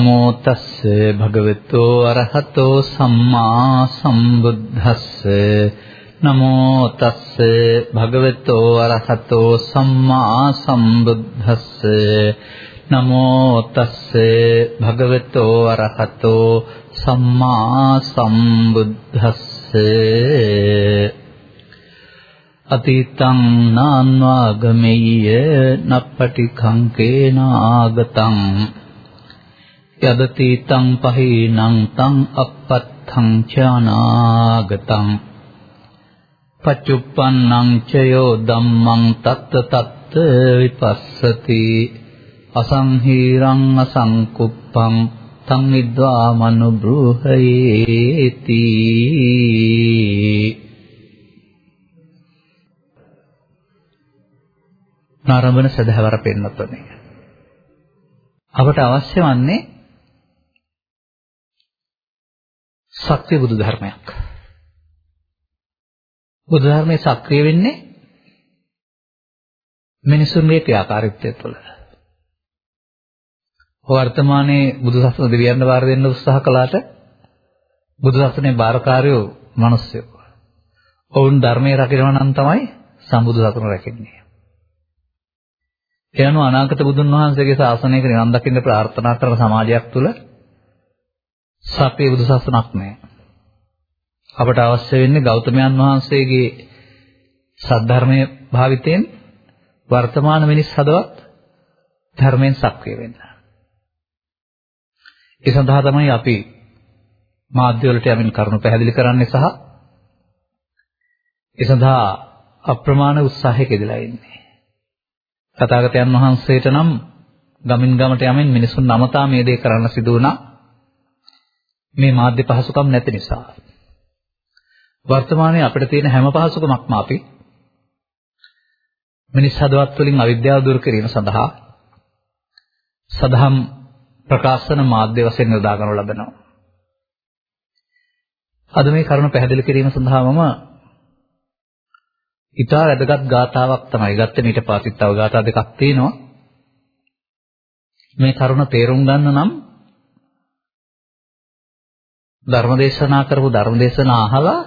නමෝ තස්ස භගවතු අරහතෝ සම්මා සම්බුද්දස්ස. නමෝ තස්ස භගවතු අරහතෝ සම්මා සම්බුද්දස්ස. නමෝ තස්ස භගවතු අරහතෝ සම්මා සම්බුද්දස්ස. අතීතං නාන්වාගමෙය්‍ය නප්පටි කංකේනාගතං යදතීතං පහීනං තං අපත්තං චානාගතං පච්චුප්පන්නං චයෝ ධම්මං තත්ත තත්ත විපස්සති අසංහීරං අසංකුප්පං තං විද්වා මනුබ්‍රූහයේති නාරඹන සදහවර පෙන්වතුනි අපට අවශ්‍ය වන්නේ සත්‍ය බුදු ධර්මයක් බුදු ධර්මයේ සක්‍රිය වෙන්නේ මිනිසුන්ගේ ක්‍රියාකාරීත්වය තුළ වර්තමානයේ බුදුසසුන දෙවියන්ට වාර දෙන්න උත්සාහ කළාට බුදුසසුනේ බාරකාරයෝ මිනිස්සු. ඔවුන් ධර්මයේ රකිනවා නම් තමයි සම්බුදු සසුන රැකෙන්නේ. එයano අනාගත බුදුන් වහන්සේගේ ශාසනයක නිවන් දකින්න ප්‍රාර්ථනා කරන සමාජයක් තුල සපේ බුදු සසුනක් නැහැ. අපට අවශ්‍ය වෙන්නේ ගෞතමයන් වහන්සේගේ සද්ධර්මයේ භාවිතයෙන් වර්තමාන මිනිස් හදවත් ධර්මයෙන් සක්‍රිය වෙන්න. ඒ සඳහා තමයි අපි මාධ්‍ය වලට යමින් කරුණු පැහැදිලි කරන්නේ සහ ඒ සඳහා අප්‍රමාණ උත්සාහයක යෙදලා ඉන්නේ. තථාගතයන් වහන්සේට නම් ගමින් ගමට යමින් මිනිසුන් නමතා මේ දේ කරන්න සිදු වුණා. මේ මාධ්‍ය පහසුකම් නැති නිසා. වර්තමානයේ අපිට තියෙන හැම පහසුකමක්ම අපි මිනිස් හදවත් වලින් අවිද්‍යාව දුරු කිරීම සඳහා සදහම් ප්‍රකාශන මාධ්‍ය වශයෙන් යොදා ගන්නු ලබනවා. අද මේ කරුණ පැහැදිලි කිරීම සඳහා මම ඊටා වැදගත් ගාතාවක් තමයි ගත්තේ ඊට පස්සේ තව ගාථා දෙකක් තියෙනවා. මේ කරුණ තේරුම් ගන්න නම් ධර්ම දේශනා කරපු ධර්ම දේශනා අහලා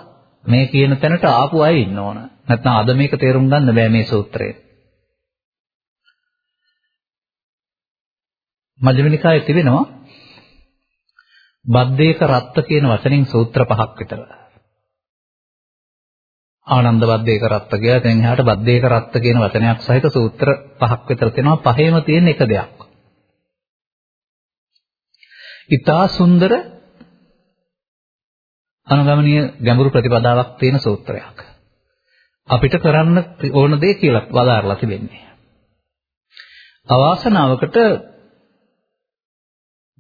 මේ කියන තැනට ආපු අය ඉන්න ඕන. නැත්නම් අද මේක තේරුම් ගන්න බෑ මේ සූත්‍රය. මජ්ක්‍ධිම නිකායේ තිබෙනවා බද්දේක රත්ත කියන වචنين සූත්‍ර පහක් විතර. ආනන්ද බද්දේක රත්ත කියලා දැන් එහාට බද්දේක රත්ත කියන වචනයක් සහිත සූත්‍ර පහක් විතර තියෙනවා පහේම තියෙන එක දෙයක්. ඊතා සුන්දර අනුගමනීය ගැඹුරු ප්‍රතිපදාවක් තියෙන සූත්‍රයක්. අපිට කරන්න ඕන දේ කියලා වදාarලා තිබෙන්නේ. අවාසනාවකට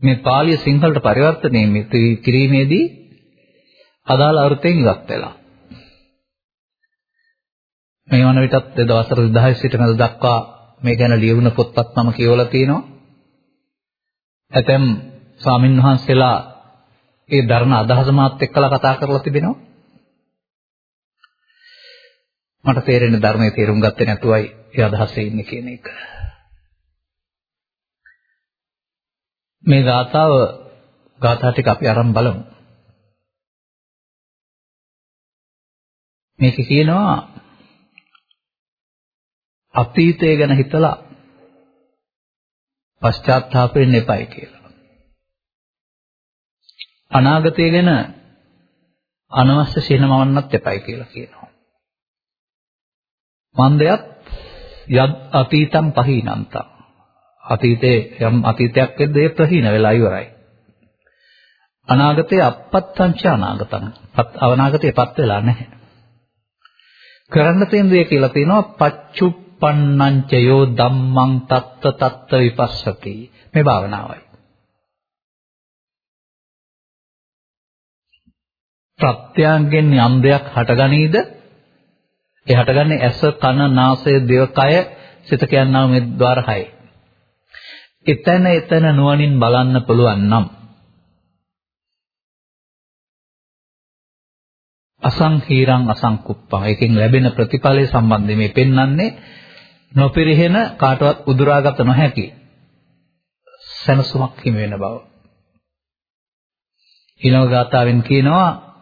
මේ පාලිය සිංහලට පරිවර්තනය කිරීමේදී අදාළ අර්ථයෙන් ඉවත් වෙලා. මේ වන විටත් දවසට 2000 සිට මැද දක්වා මේ ගැන ලියවුණ පොත්පත් මම කියවලා තියෙනවා. ඇතැම් ස්වාමින් වහන්සේලා ඒ ධර්ම අදහස මාත් එක්කලා කතා කරලා තිබෙනවා. මට තේරෙන්නේ ධර්මයේ තේරුම් ගත්තේ නැතුවයි ඒ අදහසේ ඉන්නේ කියන එක. මේ ගාථාව ගාථා ටික අපි අරන් බලමු. මේක කියනවා අතීතය ගැන හිතලා පශ්චාත්තාප වෙන්න එපයි කියලා. අනාගතය ගැන අනවශ්‍ය සිනමවන්නත් එපයි කියලා කියනවා. මන්දයත් යත් අතීතම් පහීනන්තම් අතීතේ යම් අතීතයක් වෙද්ද ඒ ප්‍රහීන වෙලා ඉවරයි. අනාගතේ අපත්තංච අනාගතං. අනාගතේපත් වෙලා නැහැ. කරන්න තියෙන දේ කියලා තියෙනවා පච්චුප්පන්නංච යෝ ධම්මං තත්ත තත්ත විපස්සති. මේ භාවනාවයි. ප්‍රත්‍යයන්ගෙන් යම් දෙයක් හටගනීද? ඒ හටගන්නේ ඇස, කන, නාසය, දිව, කය, සිත කියනවා මේ ద్వාර හයයි. එතන එතන නුවණින් බලන්න පුළුවන් නම් අසංහීරං අසංකුප්පං එකෙන් ලැබෙන ප්‍රතිඵලය සම්බන්ධයෙන් මේ පෙන්වන්නේ නොපිරිහෙන කාටවත් උදුරාගත නොහැකි සනසුමක් හිමි වෙන බව. ඊළඟ ගාථාවෙන් කියනවා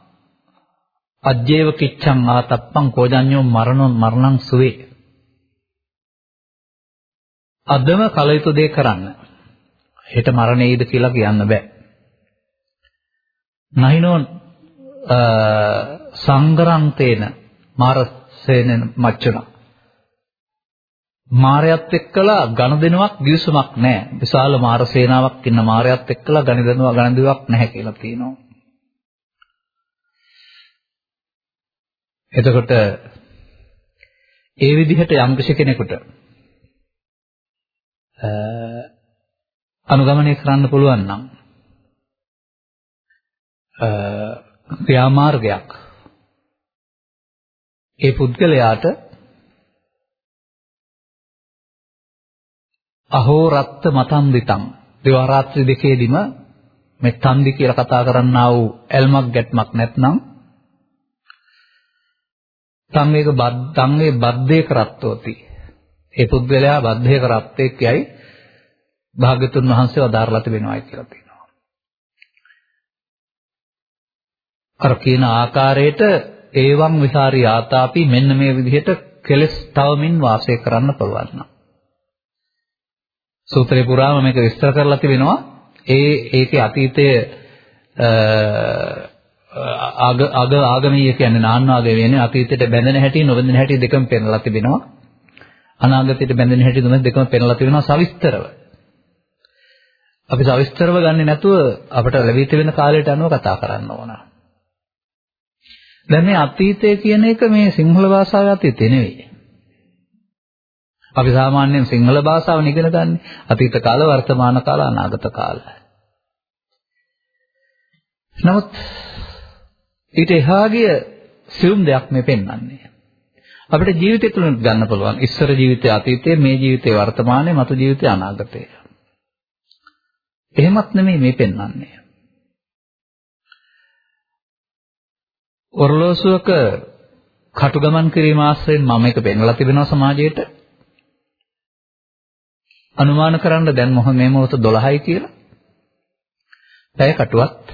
අජ්ජේව කිච්ඡං ආතප්පං කෝජඤ්ඤෝ මරණං මරණං සුවේ අදම කල යුතු දේ කරන්න. හෙට මරණයයිද කියලා කියන්න බෑ. නහිනෝ සංගරන්තේන මාරසේන මච්චුන මාරයත් එක්කලා ගණදෙනුවක් දිවිසුමක් නැහැ. විශාල මාර සේනාවක් ඉන්න මාරයත් එක්කලා ගණදෙනුවක් ගණදුවක් නැහැ කියලා තියෙනවා. එතකොට ඒ විදිහට යම් කෙනෙකුට අනුගමනය කරන්න පුළුවන් නම් ක්‍රියාමාර්ගයක්. ඒ පුද්ගලයාට අහෝ රත්ත මතන්දිතං දිවා රාත්‍රී දෙකේදීම මේ තන්දි කියලා කතා කරන්නා වූ ඇල්මක් ගැටමක් නැත්නම් තන් මේක බද්දන් මේ බද්දේ කරත්තෝති ඒ පුද්ගලයා බද්ධය කරත්තේ කියයි භාග්‍යතුන් වහන්සේ වදාරලා තිබෙනවායි කියලා තියෙනවා. අර කියන ආකාරයට ඒවම් විහාරී ආතාපි මෙන්න මේ විදිහට කෙලස් තවමින් වාසය කරන්න පුළුවන් නම්. සූත්‍රේ පුරාම මේක විස්තර කරලා තිබෙනවා. ඒ ඒකේ අතීතයේ ආග ආග ආගමීය කියන්නේ නාන්නාගේ වෙන්නේ අතීතයට බැඳෙන හැටි නොබැඳෙන හැටි දෙකම පෙන්වලා තිබෙනවා. අනාගතයට බැඳෙන හැටි තුන දෙකම පෙන්ලා තියෙනවා සවිස්තරව. අපි සවිස්තරව ගන්නේ නැතුව අපිට ලැබී තිබෙන කාලයට අනුව කතා කරන්න ඕන. දැන් මේ අතීතය කියන එක මේ සිංහල භාෂාවේ අතීතය නෙවෙයි. අපි සාමාන්‍යයෙන් සිංහල භාෂාව ඉගෙන ගන්න අතීත කාල වර්තමාන කාල අනාගත කාල. නමුත් ඊට එහා ගිය සියුම් දෙයක් මේ පෙන්වන්නේ. අපිට ජීවිතය තුළ ගන්න පුළුවන්. ඉස්සර ජීවිතයේ අතීතයේ, මේ ජීවිතයේ වර්තමානයේ, මතු ජීවිතයේ අනාගතයේ. එහෙමත් නෙමෙයි මේ පෙන්වන්නේ. ඔර්ලෝසුවක කටුගමන් කිරීම ආශ්‍රයෙන් මම එක පෙන්වලා තිබෙනවා සමාජයට. අනුමාන කරන්න දැන් මොහ මේ මොහොත 12යි කියලා. පැය කටුවත්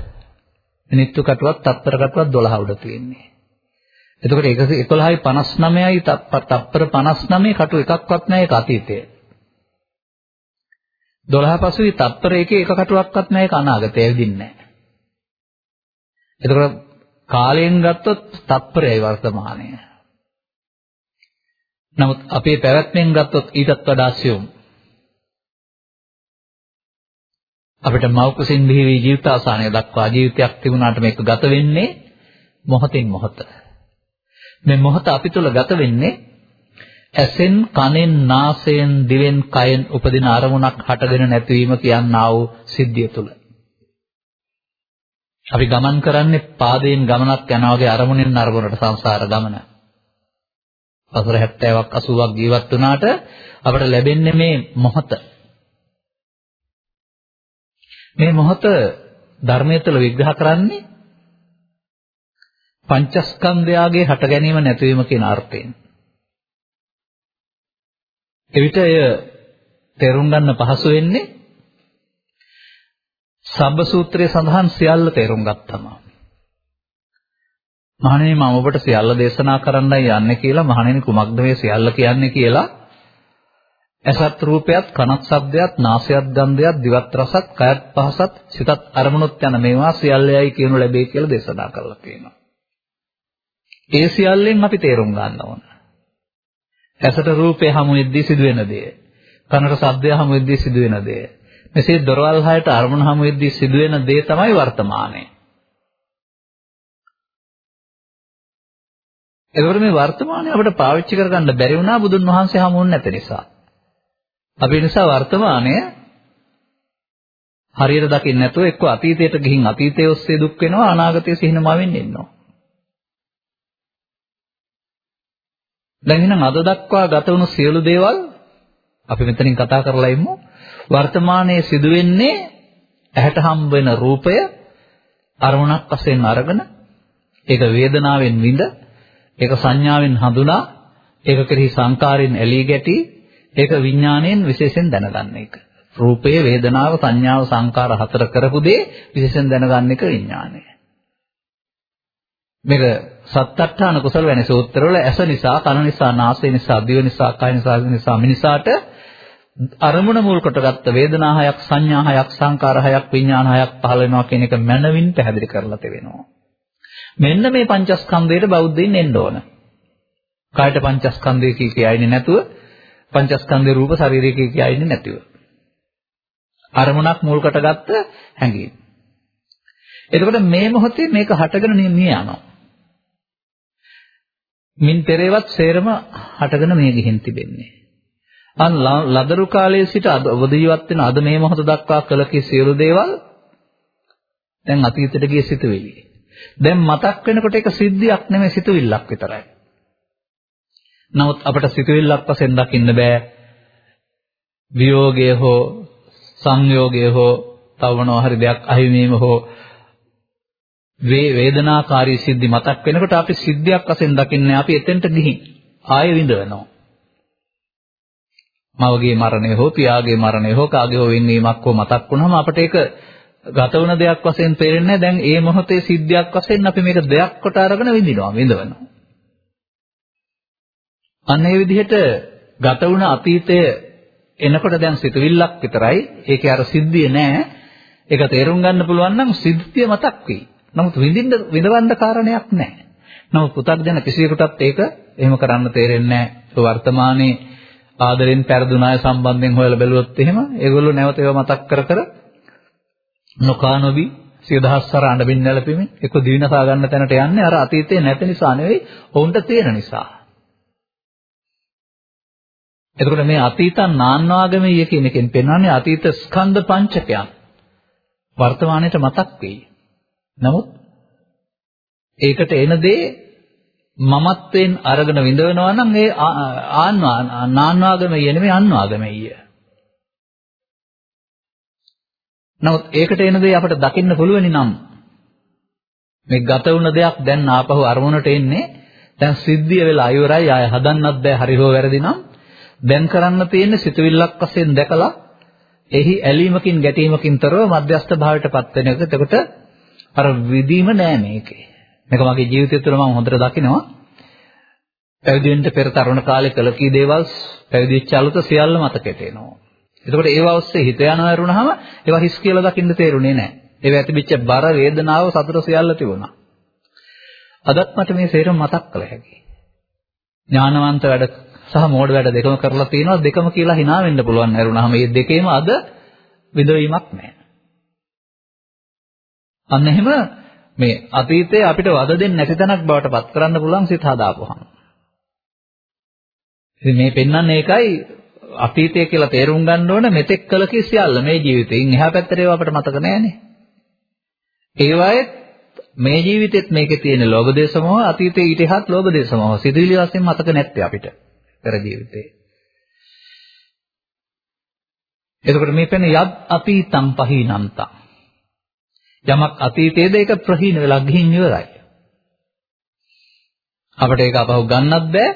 මිනිත්තු කටුවත් තත්තර කටුවත් 12 උඩ තියෙන්නේ. එතකොට 111යි 59යි තප්පර 59 කටු එකක්වත් නැහැ ඒක අතීතය. 12 පසුයි තප්පර එකේ එක කටුවක්වත් නැහැ ඒක අනාගතය වෙදින්නේ නැහැ. එතකොට කාලයෙන් ගත්තොත් තප්පරයයි වර්තමානය. නමුත් අපේ පැවැත්මෙන් ගත්තොත් ඊටත් වඩා සියුම්. අපිට මෞකසින් බිහිවි ජීවිතාසානය දක්වා ජීවිතයක් තිබුණාට මේක ගත වෙන්නේ මොහොතින් මොහොත. මේ මොහොත අපි තුල ගත වෙන්නේ ඇසෙන් කනෙන් නාසයෙන් දිවෙන් කයෙන් උපදින අරමුණක් හටගෙන නැතිවීම කියනා වූ සිද්ධිය තුල. අපි ගමන් කරන්නේ පාදයෙන් ගමනක් යනවා වගේ අරමුණෙන් අරමුණට සංසාර ගමන. වසර 70ක් 80ක් ජීවත් වුණාට අපට ලැබෙන්නේ මේ මොහොත. මේ මොහොත ධර්මයේ තුල විග්‍රහ කරන්නේ පංචස්කන්ධයාගේ හට ගැනීම නැතිවීම කියන අර්ථයෙන්. එවිට එය තේරුම් ගන්න පහසු වෙන්නේ සබ්බ සූත්‍රයේ සඳහන් සියල්ල තේරුම් ගත්තම. මහණෙනි මම ඔබට සියල්ල දේශනා කරන්නයි යන්නේ කියලා මහණෙනි කුමක්ද මේ සියල්ල කියන්නේ කියලා ඇසත් රූපයත් කනත් ශබ්දයත් නාසයත් ගන්ධයත් දිවත් රසත් කයත් පහසත් සිතත් අරමුණුත් යන මේවා සියල්ලයයි කියනු ලැබේ කියලා දේශනා කරලා තියෙනවා. ඒ සියල්ලෙන් අපි තේරුම් ගන්න ඕන. ඇසට රූපය හමු වෙද්දී සිදුවෙන දේ. කනට ශබ්දය හමු වෙද්දී සිදුවෙන දේ. මෙසේ දොරවල් හයට අරමුණ හමු වෙද්දී සිදුවෙන දේ තමයි වර්තමානය. එතකොට මේ වර්තමානය අපිට පාවිච්චි කරගන්න බැරි වුණා බුදුන් වහන්සේ හමුුන් නැති නිසා. අපි නිසා වර්තමානය හරියට දකින්න නැතුව එක්ක අතීතයට ගිහින් අතීතයේ ඔස්සේ දුක් වෙනවා අනාගතයේ සිහිනමවෙන්න ඉන්නවා. දැන් එහෙනම් අද දක්වා ගත වුණු සියලු දේවල් අපි මෙතනින් කතා කරලා ඉමු. වර්තමානයේ සිදුවෙන්නේ ඇහැට හම්බ වෙන රූපය අරමුණක් වශයෙන් අරගෙන ඒක වේදනාවෙන් විඳ ඒක සංඥාවෙන් හඳුනා ඒක කෙරෙහි සංකාරයෙන් ඇලී ගැටි ඒක විඥාණයෙන් විශේෂයෙන් දැනගන්න එක. රූපය, වේදනාව, සංඥාව, සංකාර හතර කරපු දේ විශේෂයෙන් දැනගන්න එක විඥානය. මේක සත්තට්ඨාන කුසල වැනි සූත්‍රවල ඇස නිසා, කන නිසා, නාසය නිසා, දිව නිසා, කය නිසා, නිසා මිනිසාට අරමුණ මුල් කොටගත්ත වේදනා හයක්, සංඥා හයක්, සංකාර හයක්, විඥාන හයක් පහළ වෙනවා කියන එක මනවින් පැහැදිලි කරලා තිබෙනවා. මෙන්න මේ පංචස්කන්ධයට බෞද්ධයින් එන්න ඕන. කායට පංචස්කන්ධය කිය කියයිනේ නැතුව පංචස්කන්ධේ රූප ශරීරය කිය කියයිනේ නැතුව. අරමුණක් මුල් කොටගත්ත හැඟීම. එතකොට මේ මොහොතේ මේක හටගෙන නිමිය යනවා. මින් පෙරේවත් සේරම හටගෙන මේ ගිහින් තිබෙන්නේ. අන් ලදරු කාලයේ සිට අද අවදීවත් වෙන අද මේ මොහොත දක්වා කළ කී සියලු දේවල් දැන් අතීතයට ගිය සිතුවිලි. දැන් මතක් වෙනකොට ඒක සිද්ධියක් නෙමෙයි සිතුවිල්ලක් විතරයි. නමුත් අපට සිතුවිල්ලක් වශයෙන් දකින්න බෑ. වියෝගය හෝ සංයෝගය හෝ තවනවා හරි දෙයක් අහිමීම හෝ වේ වේදනාකාරී සිද්ධි මතක් වෙනකොට අපි සිද්ධියක් වශයෙන් දකින්නේ අපි එතෙන්ට ගිහින් ආයෙ විඳවනවා. මවගේ මරණය හෝ පියාගේ මරණය හෝ කාගේ හෝ වෙන්නීමක් හෝ මතක් වුණාම අපට ඒක ගත වුණ දෙයක් වශයෙන් පේරෙන්නේ දැන් ඒ මොහොතේ සිද්ධියක් වශයෙන් අපි මේක දෙයක් කොට අරගෙන විඳිනවා විඳවනවා. අන්න ඒ විදිහට ගත වුණ අතීතය එනකොට දැන් සිතුවිල්ලක් විතරයි. ඒකේ අර සිද්ධිය නෑ. ඒක තේරුම් ගන්න පුළුවන් නම් සිද්ධිය මතක් වෙයි. නමුත් විඳින්න විඳවන්න කාරණයක් නැහැ. නමුත් පුතග්ජන කිසියෙකුටත් ඒක එහෙම කරන්න තේරෙන්නේ නැහැ. වර්තමානයේ ආදරෙන් පෙරදුනාය සම්බන්ධයෙන් හොයලා බැලුවොත් එහෙම ඒගොල්ලෝ නැවත ඒවා මතක් කර කර නොකානොබි සිය දහස්වර අඬමින් නැලපෙමින් එක්ක දිවිනසා ගන්න තැනට යන්නේ අර අතීතයේ නැති නිසා නෙවෙයි ඔවුන්ට තියෙන නිසා. එතකොට මේ අතීතං නාන්වාගමීය කියන එකෙන් පෙන්වන්නේ අතීත ස්කන්ධ පංචකයන් වර්තමානයේට මතක් වෙයි. නමුත් ඒකට එන දේ මමත්වෙන් අරගෙන විඳවනවා නම් ඒ ආන්වා නාන්වාගමීය නෙමෙයි අන්වාගමීය. නමුත් ඒකට එන දේ අපිට දකින්න පුළුවනි නම් මේ ගත වුණ දෙයක් දැන් ආපහු අරමුණට එන්නේ දැන් සිද්ධිය වෙලා ඉවරයි ආය හදන්නත් බෑ හරි හෝ වැරදි නම් දැන් කරන්න තියෙන්නේ සිතුවිල්ලක් වශයෙන් දැකලා එහි ඇලීමකින් ගැටීමකින් තොරව මධ්‍යස්ථ භාවයටපත් වෙන එක. එතකොට අර විදීම නෑ මේකේ. මේක මගේ ජීවිතය තුළ මම හොඳට දකිනවා. පැවිදි වෙන්න පෙර තරුණ කාලේ කළ කී දේවල් පැවිදි වෙච්ච අලුත සියල්ල මතකයට එනවා. එතකොට ඒවා ඔස්සේ හිත යනවා වරුණාම ඒවා හිස් කියලා දකින්න තේරුනේ නෑ. ඒවා ඇතිවෙච්ච බර වේදනාව සතුට සියල්ල තිබුණා. අදත් මට මේ සේරම මතක් කළ හැකියි. ඥානවන්ත වැඩ සහ මෝඩ වැඩ දෙකම කරලා තියෙනවා දෙකම කියලා hina වෙන්න පුළුවන් වරුණාම මේ දෙකේම අද විදවීමක් නෑ. අන්න එහෙම මේ අතීතයේ අපිට වද දෙන්නේ නැති තැනක් බවට පත් කරන්න පුළුවන් සිත හදාපුවහම. ඉතින් මේ පෙන්වන්නේ ඒකයි අතීතය කියලා තේරුම් ගන්න ඕන මෙතෙක් කළ කිසියල්ල මේ ජීවිතෙන් එහා පැත්තට ඒවා අපිට මතක නෑනේ. ඒවායේ මේ ජීවිතෙත් මේකේ තියෙන ලෝභ දේශ මොහ අතීතයේ ඊට එහාත් ලෝභ දේශ මොහ සිතුවිලි වශයෙන් මතක නැත්තේ අපිට පෙර ජීවිතේ. එතකොට මේ පෙන්නේ යත් අපීතං පහීනන්තං යමක් අතීතයේද ඒක ප්‍රහීන වෙලා ගිහින් ඉවරයි. අපිට ඒක අපහු ගන්නත් බෑ.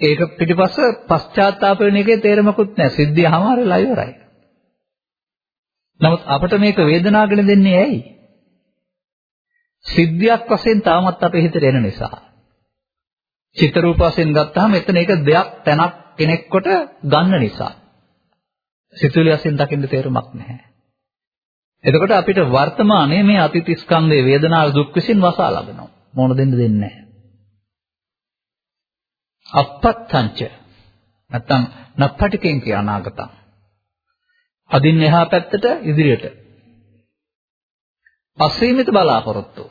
ඒක පිටිපස්ස පශ්චාත්තාප වෙන එකේ තේරමකුත් නැහැ. සිද්ධිය හැමාරලා ඉවරයි. නමුත් අපිට මේක වේදනාගෙන දෙන්නේ ඇයි? සිද්ධියක් වශයෙන් තාමත් අපේ හිතට එන නිසා. චිත්ත රූප වශයෙන් ගත්තාම එතන ඒක දෙයක් තැනක් කෙනෙක් කොට ගන්න නිසා. සිතුවිලි වශයෙන් දකින්න තේරුමක් නැහැ. එතකොට අපිට වර්තමානයේ මේ අතීත ස්කන්ධයේ වේදනාව දුක් විසින් වසා ලබනවා. මොන දෙන්න දෙන්නේ නැහැ. අපත්තංච නැත්තම් නප්පටිකෙන් කිය අනාගතං. අදින් එහා පැත්තට ඉදිරියට. අසීමිත බලාපොරොත්තු.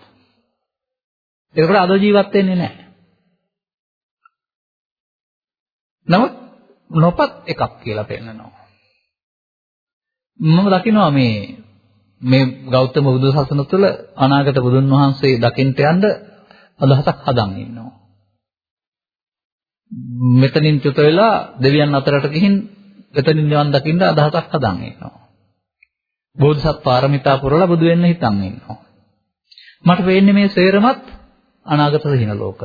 ඒකට අද ජීවත් වෙන්නේ නැහැ. නමුත් නොපත් එකක් කියලා පෙන්නනවා. මම දකිනවා මේ මේ ගෞතම බුදු සසුන තුළ අනාගත බුදුන් වහන්සේ දකින්ට යන්න අදහසක් හදන් ඉන්නවා. මෙතනින් චුත වෙලා දෙවියන් අතරට ගිහින් එතනින් නිවන් දකින්න අදහසක් හදන් ඉන්නවා. බෝධිසත් පාරමිතා පුරලා බුදු වෙන්න හිතන් ඉන්නවා. මට වෙන්නේ මේ සේරමත් අනාගත සිහින ලෝක.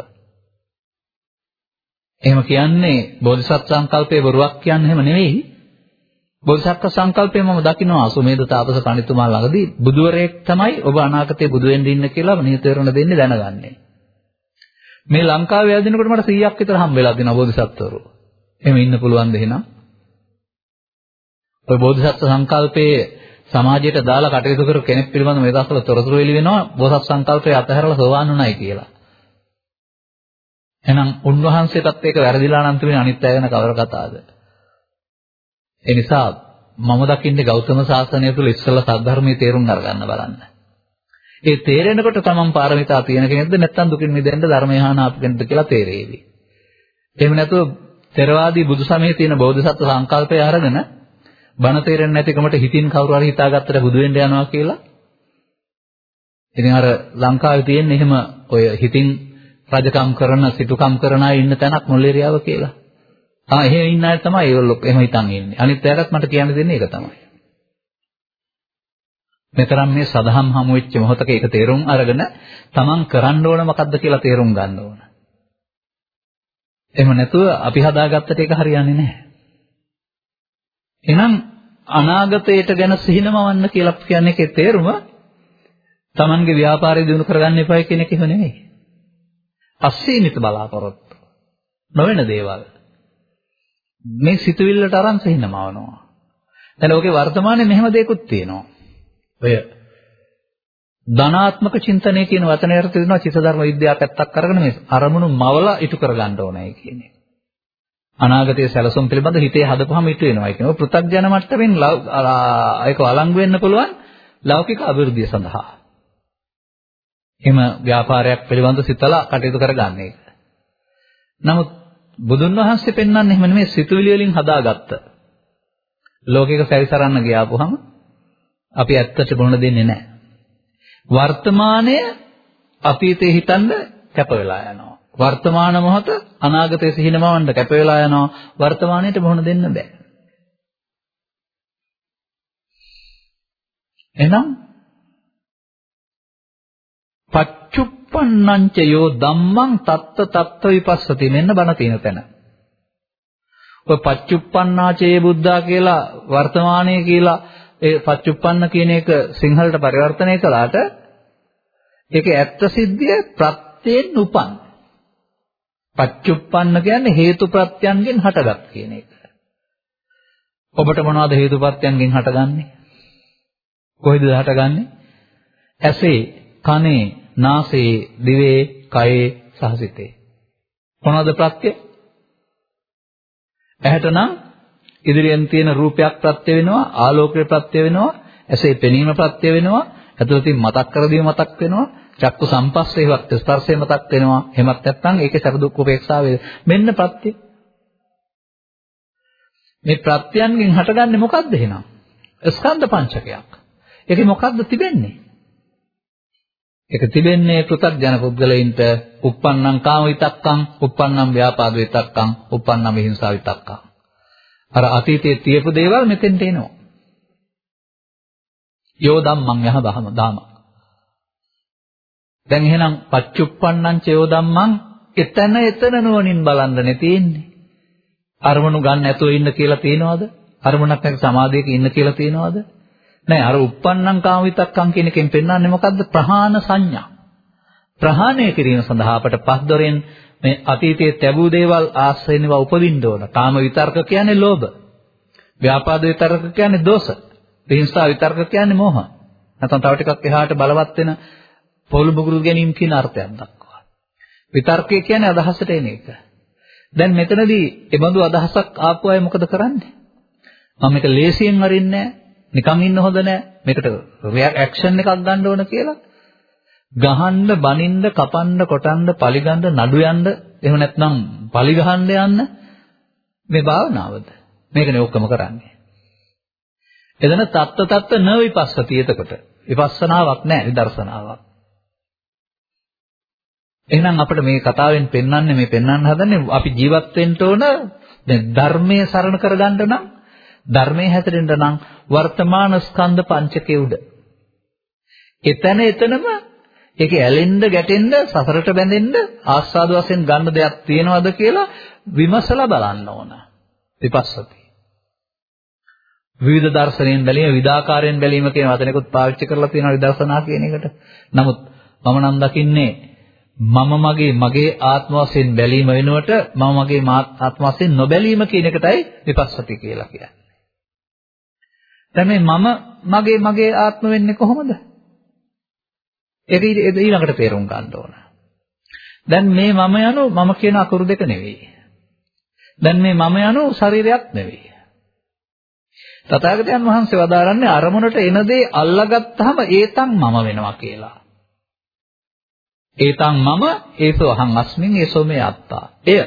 එහෙම කියන්නේ බෝධිසත් සංකල්පයේ බොරුවක් කියන්නේ එහෙම නෙවෙයි. බෝධිසත්ව සංකල්පය මම දකිනවා අසුමේද තාපස පඬිතුමා ළඟදී බුදුවරයෙක් තමයි ඔබ අනාගතයේ බුදු වෙන්න ඉන්න කියලා නියතේරුණ දෙන්නේ දැනගන්නේ. මේ ලංකාවේ ඇදිනකොට මට 100ක් විතර හම්බ වෙලා තියෙනවා බෝධිසත්වරු. එහෙම ඉන්න පුළුවන් දෙ එහෙනම්. ඔය බෝධිසත්ව සංකල්පයේ සමාජයට දාලා කටයුතු කර කෙනෙක් පිළිබඳ මේ දවස්වල තොරතුරු එළි වෙනවා බෝසත් සංකල්පය අතහැරලා සෝවාන් වුණයි කියලා. එහෙනම් උන්වහන්සේටත් ඒක වැරදිලා නම් තිබෙන අනිත් අය ගැන කවර කතාවද? ඒ නිසා මම දකින්නේ ගෞතම සාසනය තුළ ඉස්සෙල්ලා සද්ධර්මයේ තේරුම් අරගන්න බලන්න. ඒ තේරෙනකොට තමන් පාරමිතා තියෙන කෙනෙක්ද නැත්නම් දුකින් මිදෙන්න ධර්මයහාන ආපු කෙනෙක්ද කියලා තේරෙවි. එහෙම නැතුව ථෙරවාදී බුදුසමයේ තියෙන බෝධිසත්ව සංකල්පය අරගෙන බණ තේරෙන්නේ නැතිකමට හිතින් කවුරු හරි හිතාගත්තට බුදු වෙන්න යනවා කියලා. ඉතින් අර ලංකාවේ තියෙන එහෙම ඔය හිතින් රජකම් කරන සිටුකම් කරන අය ඉන්න තැනක් මොල්ලේරියාව කියලා. ආ එහෙම ඉන්න අය තමයි ඒගොල්ලෝ එහෙම හිතන් ඉන්නේ. අනිත් අයටත් මට කියන්න දෙන්නේ ඒක තමයි. මෙතරම් මේ සදහම් හමු වෙච්ච මොහොතක ඒක තේරුම් අරගෙන තමන් කරන්න ඕන මොකද්ද කියලා තේරුම් ගන්න ඕන. එහෙම නැතුව අපි හදාගත්තට ඒක හරියන්නේ නැහැ. එහෙනම් අනාගතයට ගැන සිහිනමවන්න කියලා කියන්නේ ඒකේ තේරුම තමන්ගේ ව්‍යාපාරය දිනු කරගන්න එපා කියන එක එහෙම නෙමෙයි. අසීමිත බලාපොරොත්තු නොවන දේවල් මේ සිතුවිල්ලට අරන් සිහිනමවනවා. දැන් ඔකේ වර්තමානයේ මෙහෙම දෙයක්ත් තියෙනවා. ඔය ධනාත්මක චින්තනය කියන වචනයට තියෙනවා චිත්ත ධර්ම විද්‍යාව පැත්තක් අරගෙන මේ අරමුණු මවලා ඉටු කරගන්න ඕනයි කියන්නේ. අනාගතයේ සැලසුම් පිළිබඳ හිතේ හදපුවම ඉටු වෙනවා කියනවා. පෘථග්ජන මට්ටමින් ඒක වළංගු වෙන්න පුළුවන් ලෞකික අභිවෘද්ධිය සඳහා. එහෙම ව්‍යාපාරයක් පිළිබඳ සිතලා කටයුතු කරගන්න එක. නමුත් බුදුන් වහන්සේ පෙන්වන්නේ එහෙම නෙමෙයි සිතුවිලි වලින් හදාගත්ත. ලෝකයක සැරිසරන්න ගියාපුවම අපි ඇත්තට ගුණ දෙන්නේ නැහැ. වර්තමානයේ අතීතේ හිතන්න කැප වෙලා යනවා. වර්තමාන මොහොත අනාගතයේ සිහිනමවන්න කැප වෙලා යනවා. වර්තමානයේට මොහොන දෙන්න බෑ. එහෙනම් පච්චුප්පන්නංච යෝ ධම්මං තත්ත තත්ත විපස්සති මෙන්න බණ තියෙන තැන. ඔය පච්චුප්පන්නාචේ බුද්ධා කියලා වර්තමානයේ කියලා ඒ පච්චුප්පන්න කියන එක සිංහලට පරිවර්තනය කළාට ඒකේ ඇත්ත සිද්ධිය ප්‍රත්‍යයෙන් උපන්. පච්චුප්පන්න කියන්නේ හේතු ප්‍රත්‍යයන්ගෙන් හටගත් කියන එක. ඔබට මොනවද හේතු ප්‍රත්‍යයන්ගෙන් හටගන්නේ? කොහෙද හටගන්නේ? ඇසේ, කනේ, නාසයේ, දිවේ, කයේ, සහ සිතේ. මොනවද ප්‍රත්‍ය? ඇහැට නම් ඉදිරියෙන් තියෙන රූපයක් ප්‍රත්‍ය වෙනවා, ආලෝකය ප්‍රත්‍ය වෙනවා, ඇසේ පෙනීම ප්‍රත්‍ය වෙනවා, ඇතුළතින් මතක් කර දීම මතක් වෙනවා, චක්කු සම්පස්සේවත් ස්පර්ශය මතක් වෙනවා. එහෙමත් නැත්නම් ඒකේ සැප දුක් උපේක්ෂාව මෙන්න ප්‍රත්‍ය. මේ ප්‍රත්‍යයන්ගෙන් හටගන්නේ මොකද්ද එහෙනම්? ස්කන්ධ පංචකයක්. ඒකේ මොකද්ද තිබෙන්නේ? ඒක තිබෙන්නේ පෘථග්ජන පුද්ගලයින්ට uppannam කාම විතක්කං, uppannam ව්‍යාපාද විතක්කං, uppannam හිංසා විතක්කං. අර අතීතයේ තියපු දේවල් මෙතෙන්ට එනවා. යෝ ධම්මං යහ දහම දාම. දැන් එහෙනම් පච්චුප්පන්නං චයෝ ධම්මං එතන එතන නුවණින් බලන්නනේ තියෙන්නේ. අරමුණු ගන්න නැතුව ඉන්න කියලා තියනවද? අරමුණක් නැති සමාධියක ඉන්න කියලා තියනවද? නෑ අර uppannam කාම විතක්කම් කියන එකෙන් පෙන්වන්නේ මොකද්ද? ප්‍රහාණ සංඥා. ප්‍රහාණය කිරීම සඳහා අපට පස්දොරෙන් මේ අතීතයේ ලැබූ දේවල් ආශ්‍රයනවා උපදින්න ඕන. කාම විතර්ක කියන්නේ ලෝභ. ව්‍යාපාද විතර්ක කියන්නේ දෝෂ. විහිංසා විතර්ක කියන්නේ මෝහ. නැත්නම් තව ටිකක් එහාට බලවත් වෙන පොළු බුගුරු ගැනීම කියන අර්ථයක් දක්වනවා. විතර්කය කියන්නේ අදහසට එන එක. දැන් මෙතනදී ඒ බඳු අදහසක් ආපු අය මොකද කරන්නේ? මම මේක ලේසියෙන් අරින්නේ නිකන් ඉන්න හොඳ නෑ. මේකට ඇක්ෂන් එකක් ගන්න ඕන කියලා. ගහන්න, බනින්න, කපන්න, කොටන්න, පලිගන්න, නඩු යන්න, එහෙම නැත්නම් පලි ගහන්න යන්න මේ භාවනාවද? මේකනේ ඔක්කොම කරන්නේ. එදෙන තත්ත තත්ත න විපස්සති එතකොට. විපස්සනාවක් නෑ, විදර්ශනාවක්. එහෙනම් අපිට මේ කතාවෙන් පෙන්වන්නේ මේ පෙන්වන්න හදන්නේ අපි ජීවත් වෙන්න ඕන දැන් ධර්මයේ සරණ කරගන්න නම් ධර්මයේ හැසිරෙන්න නම් වර්තමාන ස්කන්ධ පංචකයේ උඩ. එතන එතනම ඒකේ ඇලෙන්න ගැටෙන්න සසරට බැඳෙන්න ආස්වාද වශයෙන් ගන්න දෙයක් තියෙනවද කියලා විමසලා බලන්න ඕන. විපස්සති. විවිධ දර්ශනයෙන් බැලීම, විවිධාකාරයෙන් බැලීම කියන වචනයකුත් පාවිච්චි කරලා තියෙනවා විදර්ශනා කියන එකට. නමුත් මම නම් දකින්නේ මම මගේ මගේ ආත්ම වශයෙන් බැලීම වෙනුවට මම මගේ ආත්ම වශයෙන් නොබැලීම කියන එකටයි විපස්සති කියලා කියන්නේ. දැන් මේ මම මගේ මගේ ආත්ම වෙන්නේ කොහොමද? ඒක ඊළඟට තේරුම් ගන්න ඕන. දැන් මේ මම යනු මම කියන අකුරු දෙක නෙවෙයි. දැන් මේ මම යනු ශරීරයක් නෙවෙයි. තථාගතයන් වහන්සේ වදාරන්නේ අරමුණට එන දේ අල්ලාගත්තාම ඒතන් මම වෙනවා කියලා. ඒතන් මම ඒසෝ අහං අස්මින් ඒසෝ මේ අත්තා. එය.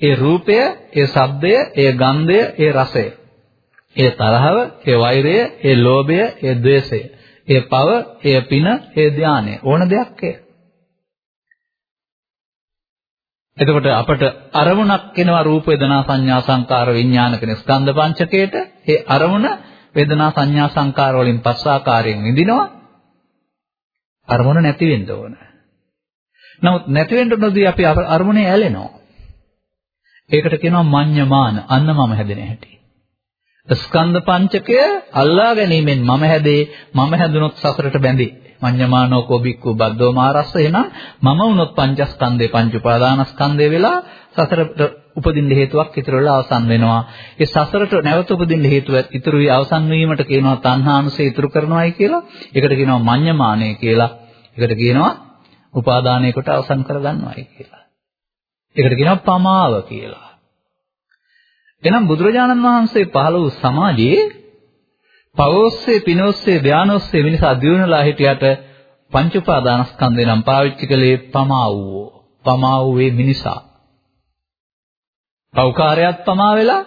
ඒ රූපය, ඒ ශබ්දය, ඒ ගන්ධය, ඒ රසය. ඒ තරහව, ඒ වෛරය, ඒ ලෝභය, ඒ ద్వේෂය. ඒ පව, ඒ පින, ඒ ධානය. ඕන දෙයක් ඒ. එතකොට අපට අරමුණක් එනවා රූප වේදනා සංඥා සංකාර විඥාන කියන ස්කන්ධ පංචකයට. ඒ අරමුණ වේදනා සංඥා සංකාර වලින් පස් ආකාරයෙන් විඳිනවා. අරමුණ නැති වෙන්න ඕන. නමුත් නැති වෙන්න නොදී අපි අරමුණේ ඇලෙනවා. ඒකට කියනවා මඤ්ඤමාන අන්න මම හැදෙන හැටි. ස්කන්ධ පංචකය අල්ලා ගැනීමෙන් මම හැදේ මම හැදුනොත් සසරට බැඳේ. මඤ්ඤමානෝ කෝබික්කු බද්දෝ මාරස්ස එහෙනම් මම වුණොත් පංචස්කන්ධේ පංච උපාදානස්කන්ධේ වෙලා සසරට උපදින්න හේතුවක් ඉතුරු වෙලා අවසන් වෙනවා. ඒ සසරට නැවත උපදින්න හේතුව ඉතුරු වී අවසන් වීමට කියනවා තණ්හානුසය ඉතුරු කරනවායි කියලා. ඒකට කියනවා මඤ්ඤමානය කියලා. ඒකට කියනවා උපාදානයකට අවසන් කරගන්නවායි කියලා. ඒකට කියනවා පමාව කියලා. එහෙනම් බුදුරජාණන් වහන්සේ පහළ වූ සමාජයේ පවෝස්සේ පිනෝස්සේ ධානෝස්සේ මිනිසා දියුණුලා හිටියට පංච උපාදානස්කන්ධේ නම් පාවිච්චි කළේ පමා වූ පමා වූ මිනිසා. පෞකාරයත් පමා වෙලා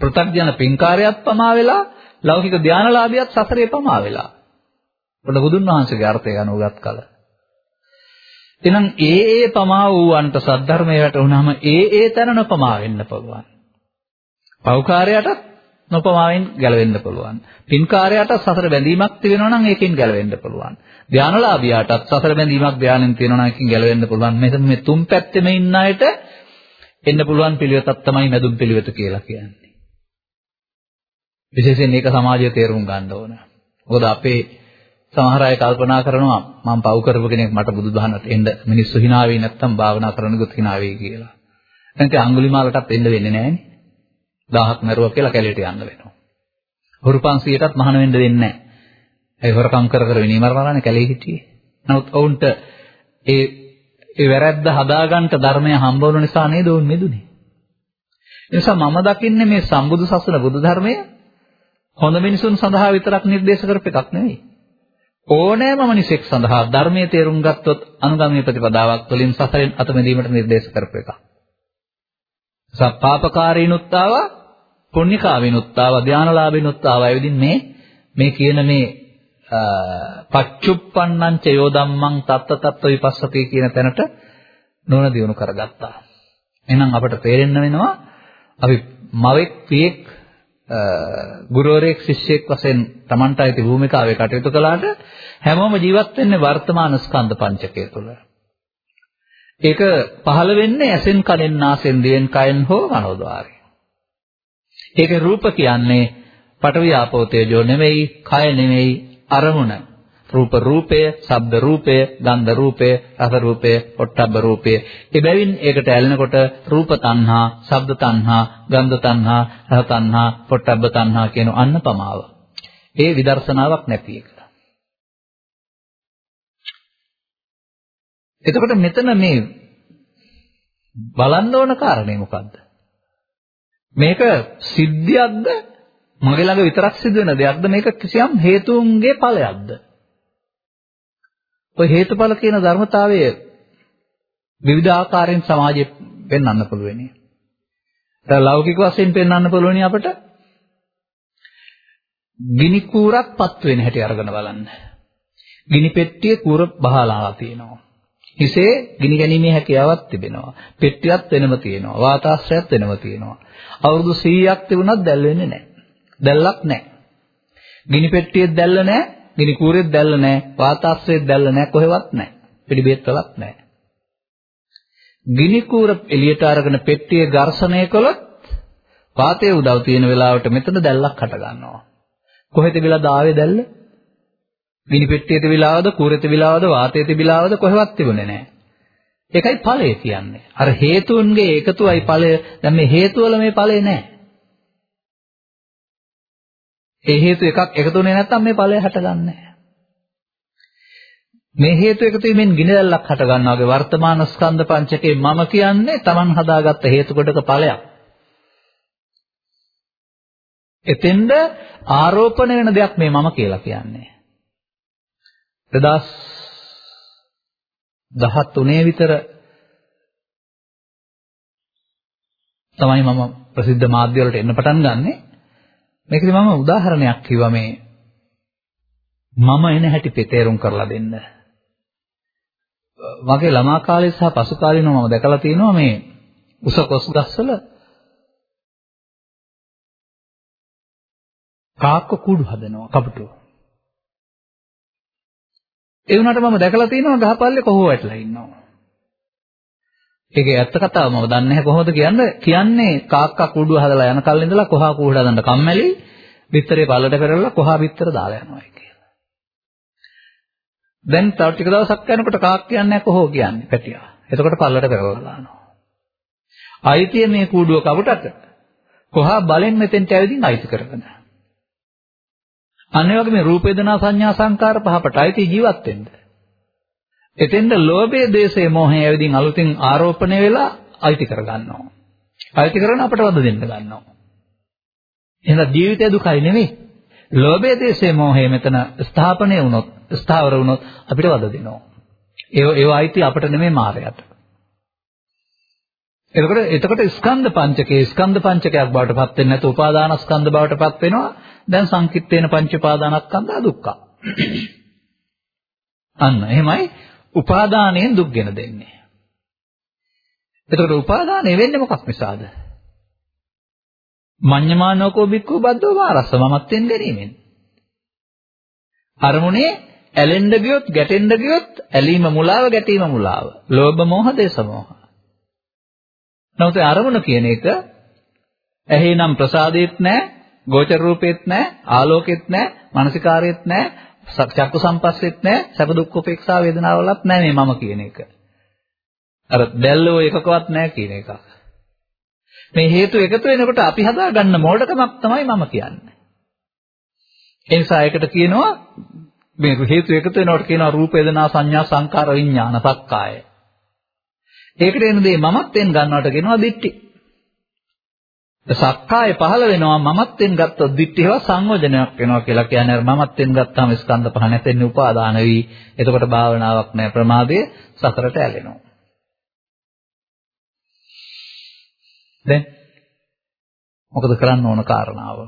පෘථග්ජන පින්කාරයත් පමා වෙලා ලෞකික ධානලාභියත් සසරේ පමා වෙලා. ඔන්න බුදුන් වහන්සේගේ අර්ථය ගනුගත් කල. එහෙනම් ඒ ඒ පමා වූවන්ට සද්ධර්මයේ වැටුනහම ඒ ඒ තැන නොපමා වෙන්න පුළුවන්. පෞකාරයටත් නොපමාවෙන් ගැලවෙන්න පුළුවන්. පින්කාරයාට සසර බැඳීමක් තියෙනවා නම් ඒකෙන් ගැලවෙන්න පුළුවන්. ධානලාභියාටත් සසර බැඳීමක් ධානයෙන් තියෙනවා නම් ඒකෙන් ගැලවෙන්න පුළුවන්. මෙතන මේ තුන් පැත්තෙම ඉන්න අයට එන්න පුළුවන් පිළිවෙතක් තමයි මැදුම් පිළිවෙත කියලා කියන්නේ. විශේෂයෙන් මේක සමාජයේ තේරුම් ගන්න ඕන. මොකද අපේ සමහර අය කල්පනා කරනවා මම පව් කරපු කෙනෙක් මට බුදුදහමට එන්න මිනිස්සු hina වෙයි නැත්තම් භාවනා කරන්න ගොත් hina වෙයි කියලා. නැත්නම් අඟුලිමාලටත් එන්න වෙන්නේ නැහනේ. 1000ක් මරුවා කියලා කැලේට යන්න වෙනවා. හොරු 500ටත් මහාන වෙන්න දෙන්නේ නැහැ. ඒ හොරකම් කර කර විනිමරණානේ කැලේ හිටියේ. නමුත් ඔවුන්ට ඒ ඒ වැරැද්ද හදාගන්න ධර්මය හම්බ වුන නිසා නේද ඔවුන් මෙදුනේ. ඒ නිසා මම දකින්නේ මේ සම්බුදු සසුන බුදු ධර්මය හොඳ මිනිසුන් සඳහා විතරක් නිර්දේශ කරපු එකක් නෙවෙයි. ඕනෑම මිනිසෙක් සඳහා ධර්මයේ තේරුම් ගත්තොත් අනුගමනීය ප්‍රතිපදාවක් තුළින් සසරෙන් අත මිදීමට නිර්දේශ කරපු එකක්. සප්පාපකාරීනුත් ආවා පුණ්‍යකාවිනුත් ආවා ධානලාභිනුත් ආවා එවිදින් මේ මේ කියන මේ පච්චුප්පන්නං චයෝ ධම්මං තත්ත තත්ත විපස්සති කියන තැනට නොන දිනු කරගත්තා. එහෙනම් අපට තේරෙන්න වෙනවා අපි මවෙක් පියෙක් ගුරුවරයෙක් ශිෂ්‍යයෙක් වශයෙන් Tamanට ඇති භූමිකාවේ කටයුතු කළාට හැමෝම ජීවත් වෙන්නේ වර්තමාන ස්කන්ධ පංචකය තුළ. ඒක පහළ වෙන්නේ ඇසෙන් කනෙන් නාසෙන් දිවෙන් කයෙන් හෝ මනෝද්වාරයෙන්. ඒකේ රූප කියන්නේ පඨවි ආපෝ තේජෝ නෙමෙයි, කය නෙමෙයි, අරමුණ. රූප රූපය, ශබ්ද රූපය, ගන්ධ රූපය, රස රූපය, පොට්ටබ්බ රූපය. ඒ බැවින් ඒකට ඇලෙනකොට රූප තණ්හා, ශබ්ද තණ්හා, ගන්ධ තණ්හා, රස තණ්හා, පොට්ටබ්බ තණ්හා කියන අන්න පමාව. ඒ විදර්ශනාවක් නැති එක. එතකොට මෙතන මේ බලන්න ඕන කාරණේ මොකද්ද? මේක සිද්ධියක්ද? මගේ ළඟ විතරක් සිදු වෙන දෙයක්ද? මේක කිසියම් හේතුන්ගේ ඵලයක්ද? ඔය හේතුඵල කියන ධර්මතාවය විවිධ ආකාරයෙන් සමාජයේ පෙන්වන්න පුළුවන්. දැන් ලෞකික වශයෙන් පෙන්වන්න පුළුවන් අපට ගිනි කූරක් පත් වෙන හැටි අරගෙන බලන්න. ගිනි පෙට්ටියේ කූර බහලා තියෙනවා. හිසේ ගිනි ගැනීමේ හැකියාවක් තිබෙනවා. පෙට්ටියක් වෙනම තියෙනවා. වාතාශ්‍රයක් වෙනම තියෙනවා. අවුරුදු 100ක් තිබුණත් දැල් වෙන්නේ නැහැ. දැල්ලක් නැහැ. ගිනි පෙට්ටියෙත් දැල්ල නැහැ. ගිනි කූරෙත් දැල්ල නැහැ. වාතාශ්‍රයෙත් දැල්ල නැහැ. කොහෙවත් නැහැ. පිළිබෙත් වලක් නැහැ. ගිනි කූර එළියට අරගෙන පෙට්ටියේ ඝර්ෂණය කළොත් වාතයේ උදව් තියෙන වෙලාවට මෙතන දැල්ලක් හට ගන්නවා. කොහෙද තිබිලාද ආවේ දැල්ල? ගිනි පෙට්ටියේ තිබිලාවද, කුරේ තිබිලාවද, වාතයේ තිබිලාවද කොහෙවත් තිබුණේ නැහැ. ඒකයි ඵලය කියන්නේ. අර හේතුන්ගේ එකතුවයි ඵලය. දැන් මේ හේතු වල මේ ඵලය නැහැ. ඒ හේතු එකක් එකතුනේ නැත්නම් මේ ඵලය හටගන්නේ නැහැ. මේ හේතු එකතු වීමෙන් ගිනිදැල්ලක් හට ගන්නවා වගේ වර්තමාන ස්කන්ධ පංචකේ මම කියන්නේ Taman හදාගත්ත හේතු කොටක ඵලයක්. එතෙන්ද ආරෝපණය වෙන දෙයක් මේ මම කියලා කියන්නේ. 2013 විතර තමයි මම ප්‍රසිද්ධ මාධ්‍ය වලට එන්න පටන් ගන්නෙ. මේකදී මම උදාහරණයක් කිව්වා මේ මම එන හැටි තේරුම් කරලා දෙන්න. මගේ ළමා කාලේ සහ පසු කාලිනව මම දැකලා තියෙනවා මේ උස කොස් ගස්වල කාක්ක කුඩු හදනවා කපුටෝ. ඒ වුණාට මම දැකලා තියෙනවා ගහපල්ලේ කොහොම වැටලා ඉන්නවා. ඒකේ ඇත්ත කතාව මම දන්නේ නැහැ කොහොමද කියන්නේ කියන්නේ කාක්කා කුඩුව හදලා යන කල් ඉඳලා කොහා කුඩු හදන්න කම්මැලි බිත්තරේ පල්ලට පෙරලා කොහා බිත්තර දාලා යනවා කියලා. දැන් තව ටික දවසක් යනකොට කාක් කියන්නේ කොහොම කියන්නේ පැටියා. එතකොට පල්ලට පෙරලා දානවා. අයිතිය මේ කුඩුව කවුටට කොහා බලෙන් මෙතෙන්ට ඇවිදින් අයිති කරගන්න. අන්න ඒ වගේ මේ රූප වේදනා සංඥා සංකාර පහපට අයිති ජීවත් වෙන්න. එතෙන්ද ලෝභය, දේශය, මොහය ඇවිදින් අලුතින් ආරෝපණය වෙලා අයිති කර ගන්නවා. අයිති කරන අපට වද දෙන්න ගන්නවා. එහෙනම් ජීවිතය දුකයි නෙමෙයි. ලෝභය, දේශය, මොහය මෙතන ස්ථාපනය වුණොත්, ස්ථාවර වුණොත් අපිට වද දෙනවා. ඒව ඒව අයිති අපට නෙමෙයි මායයට. එතකොට එතකොට ස්කන්ධ පංචකයේ ස්කන්ධ පංචකයක් බවට පත් වෙන්නේ නැතු උපාදාන ස්කන්ධ බවට පත් වෙනවා. දැන් සංකිට්ඨේන පංච උපාදානස්කන්ධා දුක්ඛ. අන්න එහෙමයි උපාදානයෙන් දුක් ගෙන දෙන්නේ. එතකොට උපාදානය වෙන්නේ මොකක් නිසාද? මඤ්ඤමානෝකෝ බික්ඛු බද්දෝ වාරස්ස මමත්වෙන් ගැනීමෙන්. අරමුණේ ඇලෙන්න ගියොත් ගැටෙන්න ගියොත් ඇලීම මුලාව ගැටීම මුලාව. ලෝභ මෝහ දේශ මෝහ. නමුත් අරමුණ කියන එක ඇහි නම් ප්‍රසාදෙත් නැහැ, ගෝචර රූපෙත් නැහැ, ආලෝකෙත් නැහැ, මානසිකාරයෙත් නැහැ, චක්කු සම්පස්සෙත් නැහැ, සැප දුක් උපේක්ෂා වේදනාවලත් නැහැ මේ මම කියන එක. අර දැල්ලෝ එකකවත් නැහැ කියන එක. මේ හේතු එකතු වෙනකොට අපි හදාගන්න මෝඩකමක් තමයි මම කියන්නේ. ඒ නිසා ඒකට කියනවා මේ හේතු එකතු වෙනකොට කියනවා රූප වේදනා සංඥා සංකාර විඥාන සක්කාය. ඒකට එන දේ මමත්වෙන් ගන්නවට කියනවා දිට්ටි. සක්කාය පහළ වෙනවා මමත්වෙන් ගත්තොත් දිට්ඨියව සංයෝජනයක් වෙනවා කියලා කියන්නේ මමත්වෙන් ගත්තාම ස්කන්ධ පහ නැතෙන්නේ උපාදාන වී එතකොට භාවනාවක් නැහැ ප්‍රමාදයේ සතරට ඇලෙනවා. දැන් මොකද කරන්න ඕන කාරණාව?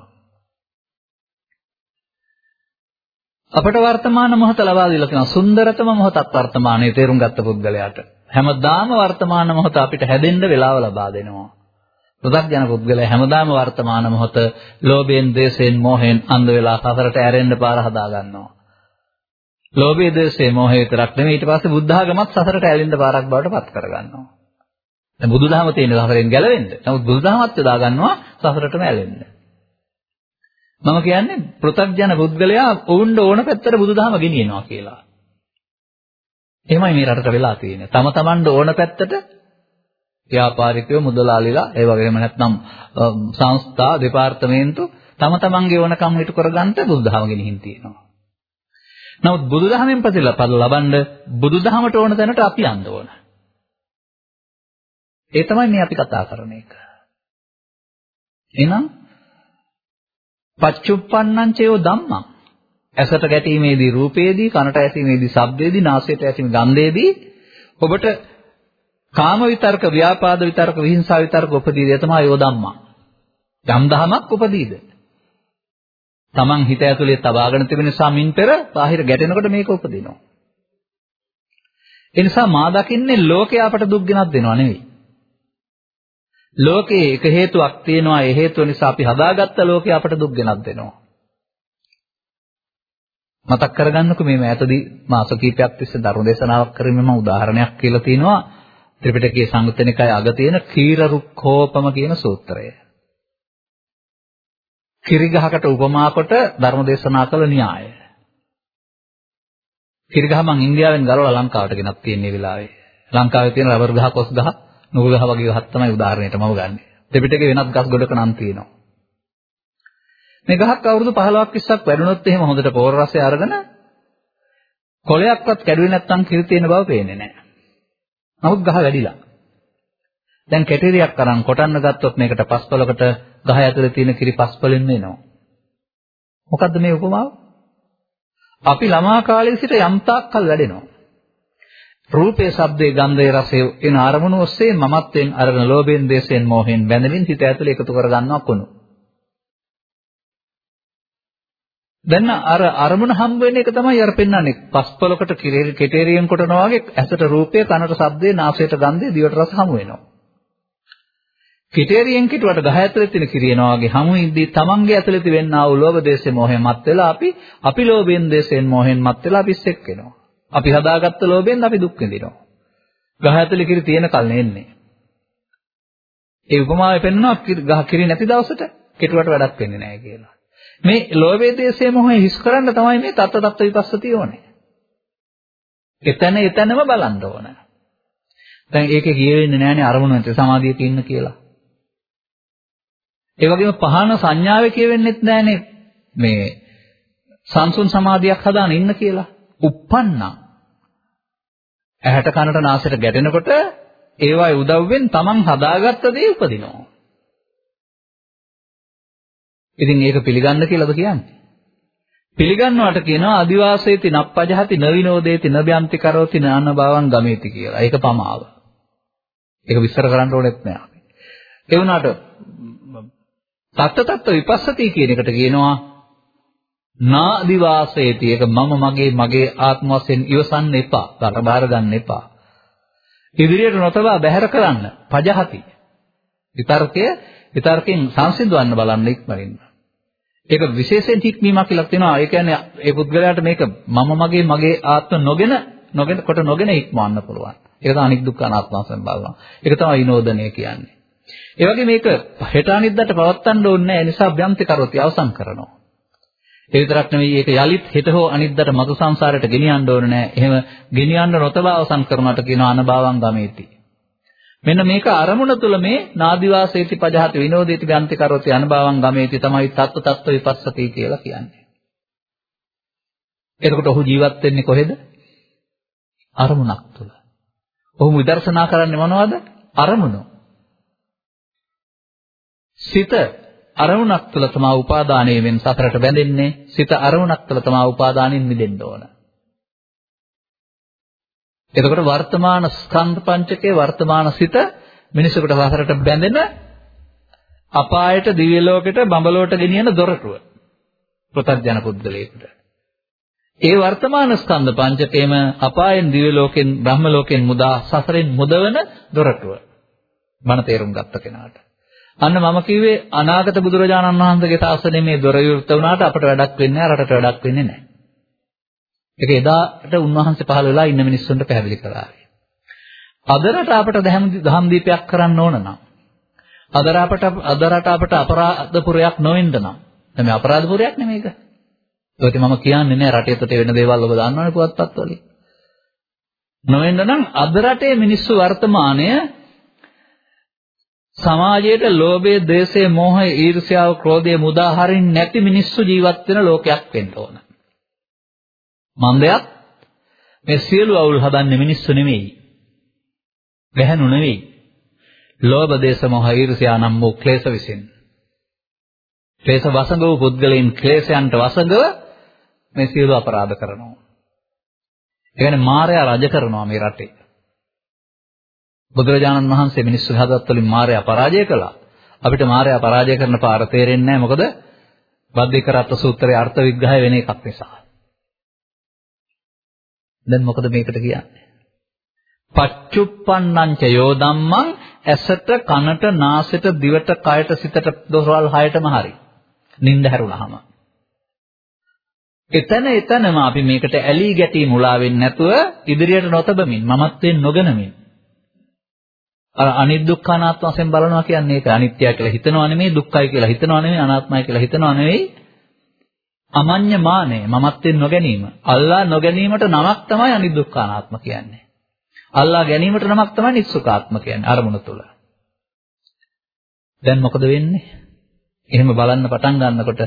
අපට වර්තමාන මොහොත ලබා දීලා තියෙනවා. සුන්දරතම මොහොතක් වර්තමානයේ තේරුම් ගත්ත පුද්ගලයාට. හැමදාම වර්තමාන මොහොත අපිට හැදෙන්න වෙලාව ලබා දෙනවා. පෘථග්ජන පුද්ගලයා හැමදාම වර්තමාන මොහොත ලෝභයෙන්, ද්වේෂයෙන්, මෝහයෙන් අන්ධ වෙලා සසරට ඇරෙන්න පාර හදා ගන්නවා. ලෝභය, ද්වේෂය, මෝහය විතරක් නෙමෙයි ඊට පස්සේ බුද්ධ ආගමත් සසරට ඇලෙන්න පාරක් බවට පත් කර ගන්නවා. දැන් බුදුදහම තියෙන සසරෙන් ගැලවෙන්න. නමුත් බුදුදහමත් යොදා ගන්නවා සසරටම ඇලෙන්න. මම කියන්නේ පෘථග්ජන පුද්ගලයා වුණ්ඩ ඕන පැත්තට බුදුදහම ගෙනියනවා කියලා. එහෙමයි මේ රටට වෙලා තියෙන්නේ. තම තමන්ට ඕන පැත්තට ව්‍යාපාරිකයෝ මුදලාලිලා ඒ වගේම නැත්නම් සංස්ථා දෙපාර්තමේන්තු තම තමන්ගේ ඕනකම් ඉටු කරගන්න බුදුදහම ගෙනihin තියෙනවා. නමුත් බුදුදහමෙන් ප්‍රතිඵල ලබන්න බුදුදහමට ඕන තැනට අපි යන්න ඕන. ඒ තමයි මේ අපි කතා කරන එක. එහෙනම් පච්චුප්පන්නං චයෝ ධම්මං ඇසට ගැටීමේදී රූපේදී කනට ඇසීමේදී ශබ්දේදී නාසයට ඇසීම ගන්ධේදී ඔබට කාම විතර්ක, ව්‍යාපාද විතර්ක, විහිංසා විතර්ක උපදීද තමයි යෝ ධම්මා. යම් දහමක් උපදීද. Taman හිත ඇතුලේ තබාගෙන තිබෙන නිසා මින් පෙර බාහිර ගැටෙනකොට මේක උපදිනවා. ඒ නිසා මා දකින්නේ ලෝකේ අපට දුක් ගෙනත් දෙනවා නෙවෙයි. ලෝකේ එක හේතුවක් තියෙනවා ඒ හේතුව නිසා අපි හදාගත්ත ලෝකේ අපට දුක් ගෙනත් දෙනවා. මතක් කරගන්නකො මේ මෑතදී මාස කිහිපයක් තිස්සේ ධර්ම දේශනාවක් කරමින් මම උදාහරණයක් කියලා තිනවා ත්‍රිපිටකයේ සංයුත්ත නිකායේ අග තියෙන කීර රුක්ඛෝපම කියන සූත්‍රය. කිරිගහකට උපමා කොට ධර්ම දේශනා කළ න්‍යාය. කිරිගහ මං ඉන්දියාවෙන් ගලවලා ලංකාවට ගෙනත් තියෙන වෙලාවේ. ලංකාවේ තියෙන රබර් ගහ, කොස් ගහ, නුග ගහ වගේ ගහක් තමයි උදාහරණයට මම ගන්නෙ. දෙපිටකේ වෙනත් ගස් ගොඩක නම් තියෙනවා. මේ ගහක් අවුරුදු 15ක් 20ක් වැඩුණොත් එහෙම හොඳට පෝර රසය අරගෙන කොලයක්වත් කැඩුවේ නැත්නම් කිරි තියෙන බව පේන්නේ නැහැ. නමුත් ගහ වැඩිලා. දැන් කැටේරියක් අරන් කොටන්න ගත්තොත් මේකට පස්පලකට ගහ ඇතුලේ තියෙන කිරි පස්පලෙන් එනවා. මොකද්ද මේ උපමාව? අපි ළමා කාලේ සිට යම් තාක්කල් වැඩෙනවා. රූපේ, ශබ්දේ, ගන්ධේ, රසේ එන අරමුණු ඔස්සේ මමත්වෙන් අරගෙන ලෝභයෙන්, දේශයෙන්, මෝහයෙන් බැඳෙමින් හිත ඇතුලේ එකතු කරගන්නවා කොනු. දැන් අර අරමුණ හම් වෙන එක තමයි අර පෙන්වන්නේ. පස්පලකට කෙටේරියෙන් කොටනවා වගේ ඇසට රූපය, කනට ශබ්දේ, නාසයට ගන්ධේ, දිවට රස හමු වෙනවා. කිටේරියෙන් කිටුවට ගහ ඇතුලේ තියෙන කිරියනවා වගේ හමු ඉද්දී තමන්ගේ ඇතුලේ තිබෙනා වූ ලෝභ දේශේ මොහෙන් මත් වෙලා අපි අපි ලෝභයෙන් දේශයෙන් මොහෙන් මත් වෙලා අපි සෙක් වෙනවා. අපි හදාගත්ත ලෝභයෙන් අපි දුක් විඳිනවා. ගහ ඇතුලේ කිරි තියෙන කල් නෙන්නේ. ඒ උපමාවේ පෙන්වනවා ගහ කිරි නැති දවසට කෙටුවට වැඩක් වෙන්නේ නැහැ කියලා. මේ ලෝභයේ දේශයේ මොහේ හිස් කරන්න තමයි මේ තත්ත තත්ත විපස්සතිය ඕනේ. එතන එතනම බලන්න ඕන. දැන් ඒකේ කියෙන්නේ නැහනේ අරමුණ නැති සමාධියක ඉන්න කියලා. ඒ වගේම පහන සංඥාවේ කියවෙන්නෙත් නැහනේ මේ සංසුන් සමාධියක් හදාන ඉන්න කියලා. uppannam. ඇහැට කනට නාසයට ගැටෙනකොට ඒවායේ උදව්වෙන් Taman හදාගත්ත දේ උපදිනවා. ඉතින් ඒක පිළිගන්න කියලාද කියන්නේ? පිළිගන්නවට කියනවා අදිවාසේති නප්පජහති නවිනෝදේති නබ්‍යන්ති කරෝති නාන භවං ගමේති කියලා. ඒක පමාව. ඒක විස්තර කරන්න ඕනෙත් නෑ. ඒ වුණාට තත්ත තත්ත විපස්සති කියන එකට කියනවා නාදිවාසේති ඒක මම මගේ මගේ ආත්ම වශයෙන් ඉවසන්න එපා. රට බාර ගන්න එපා. ඉදිරියට නොතබා බැහැර කරන්න පජහති. විතර්කය විතර්කයෙන් සංසිඳවන්න බලන්න ඉක්මනින්ම. ඒක විශේෂයෙන් හික්මීමක් කියලා තියෙනවා. ඒ කියන්නේ ඒ පුද්ගලයාට මේක මම මගේ මගේ ආත්ම නොගෙන නොගෙන කොට නොගෙන ඉක්මවන්න පුළුවන්. ඒක තමයි අනික් දුක්ඛ අනාත්ම වශයෙන් බලනවා. ඒක තමයි විනෝදනය කියන්නේ. ඒ වගේ මේක හෙට අනිද්දාට පවත්තන්න ඕනේ නැහැ. ඒ නිසා අභ්‍යන්ති කරොති අවසන් කරනවා. ඒ විතරක් නෙවෙයි ඒක යලිත් හෙට හෝ අනිද්දාට මතු සංසාරයට ගෙනියන්න ඕනේ නැහැ. එහෙම ගෙනියන්න නොතබා අවසන් කරනවට කියනවා අනභවං ගමේති. මෙන්න මේක අරමුණ තුල මේ නාදිවාසේති පජහති විනෝදේති ගන්ති කරොති අනභවං ගමේති තමයි තත්ත්ව තත්ත්ව විපස්සති කියලා කියන්නේ. එතකොට ඔහු ජීවත් වෙන්නේ කොහෙද? අරමුණක් තුල. ඔහු විදර්ශනා කරන්නේ මොනවද? අරමුණු. සිත අරමුණක් තුළ තමා උපාදානයෙන් සතරට බැඳෙන්නේ සිත අරමුණක් තුළ තමා උපාදානෙන් මිදෙන්න ඕන. එතකොට වර්තමාන ස්කන්ධ පංචකයේ වර්තමාන සිත මිනිසෙකුට වසරට බැඳෙන අපායට දිව්‍ය ලෝකෙට බඹලෝට ගෙනියන දොරටුව. ප්‍රත්‍යඥ පුද්ගලයෙකුට. ඒ වර්තමාන ස්කන්ධ පංචකයේම අපායෙන් දිව්‍ය ලෝකෙන් බ්‍රහ්ම ලෝකෙන් මුදා සසරෙන් මුදවන දොරටුව. මන තේරුම් ගත්ත කෙනාට. අන්න මම කිව්වේ අනාගත බුදුරජාණන් වහන්සේගේ ශාසනයේ මේ දොර විවෘත වුණාට අපට වැඩක් වෙන්නේ නැහැ රටට වැඩක් වෙන්නේ නැහැ. ඒක එදාට උන්වහන්සේ පහළ වෙලා ඉන්න මිනිස්සුන්ට පැහැදිලි කළා. අදරට අපට දහම් දීපයක් කරන්න ඕන නම් අදර අපට අදරට අපට අපරාධපුරයක් නොවෙන්න නම් දැන් මේ අපරාධපුරයක් නෙමේක. ඒකත් මම කියන්නේ නෑ රටේ තොට වෙන දේවල් ඔබ දන්නවනේ පුවත්පත් වලින්. නොවෙන්න නම් අද රටේ මිනිස්සු වර්තමානයේ සමාජයට ලෝභය, ද්වේෂය, මෝහය, ඊර්ෂ්‍යාව, ක්‍රෝධය මුදා හරින්න නැති මිනිස්සු ජීවත් වෙන ලෝකයක් වෙන්න ඕන. මන්දයත් මේ සියලු අවුල් හදන්නේ මිනිස්සු නෙමෙයි. ගැහණු නෙවෙයි. ලෝභ දේශ මොහ ඊර්ෂ්‍යා නම් වූ ක්ලේශ විසින්. ක්ලේශ වසඟ වූ පුද්ගලයන් ක්ලේශයන්ට වසඟව මේ සියලු අපරාධ කරනවා. ඒ කියන්නේ මායя රජ කරනවා මේ රටේ. බුදුරජාණන් වහන්සේ මිනිස්සු හදවත් වලින් මායя පරාජය කළා. අපිට මායя පරාජය කරන පාර තේරෙන්නේ නැහැ මොකද? බද්දික රත්න සූත්‍රයේ අර්ථ විග්‍රහය වෙන එකක් නිසා. දැන් මොකද මේකට කියන්නේ? පච්චුප්පන්නං ච යෝ ධම්මං ඇසට කනට නාසයට දිවට කයට සිතට දොරවල් හයටම හරි. නිින්ද හැරුණාම. එතන එතනම අපි මේකට ඇලී ගැටී මුලා වෙන්නේ නැතුව ඉදිරියට නොතබමින් මමත්වෙන් නොගනමින් අර අනිදුක්ඛානාත්ම වශයෙන් බලනවා කියන්නේ ඒක අනිත්‍යයි කියලා හිතනවා නෙමෙයි දුක්ඛයි කියලා හිතනවා නෙමෙයි අනාත්මයි කියලා හිතනවා නෙමෙයි අමඤ්ඤ මානය මමත්වෙන් නොගැනීම. අල්ලා නොගැනීමට නමක් තමයි අනිදුක්ඛානාත්ම කියන්නේ. අල්ලා ගැනීමට නමක් තමයි නිස්සුකාත්ම කියන්නේ අරමුණ තුල. දැන් මොකද වෙන්නේ? එහෙම බලන්න පටන් ගන්නකොට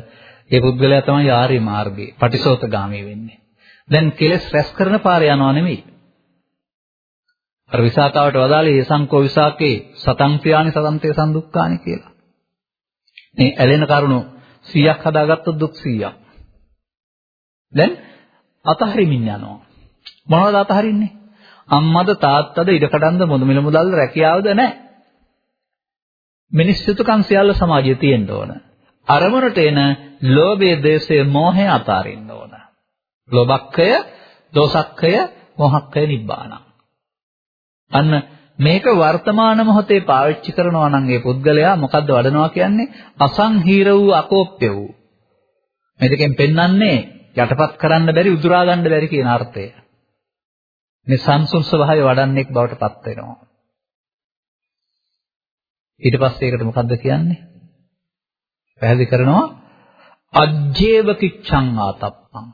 ඒ පුද්ගලයා තමයි ආර්ය මාර්ගයේ පටිසෝතගාමී වෙන්නේ. දැන් කෙලස් රැස් කරන පාරේ යනවා නෙමෙයි. අර විසාකාවට වදාළේ ඒසංකෝ විසාකේ සතං ප්‍රියානි සතන්තේ සම්දුක්ඛානි කියලා. මේ ඇලෙන කරුණු 100ක් හදාගත්තොත් දුක් 100ක්. දැන් අතහරිමින් යනවා. මොනවද අතහරින්නේ? අම්මද තාත්තද ඉඩකඩන්ද මොදමිල මුදල්ද රැකියාවද නැහැ. මිනිස් යුතුයකම් සියල්ල සමාජයේ තියෙන්න ඕන. අරමුණට එන ලෝභය, දේශය, මෝහය අතාරින්න ඕන. ලෝභක්කය, දෝසක්කය, මොහක්කය නිබ්බාන. අන්න මේක වර්තමාන මොහොතේ පාවිච්චි කරනවා නම් ඒ පුද්ගලයා මොකද්ද වඩනවා කියන්නේ? අසංහීර වූ අකෝප්‍ය වූ. මේ දෙකෙන් පෙන්වන්නේ යටපත් කරන්න බැරි උදුරා ගන්න බැරි කියන අර්ථය. මේ සංසුන් ස්වභාවය වඩන්නෙක් බවට පත් වෙනවා. ඊට පස්සේ ඒකට මොකද්ද කියන්නේ? පැහැදිලි කරනවා අජ්ජේව කිච්ඡං ආතප්පං.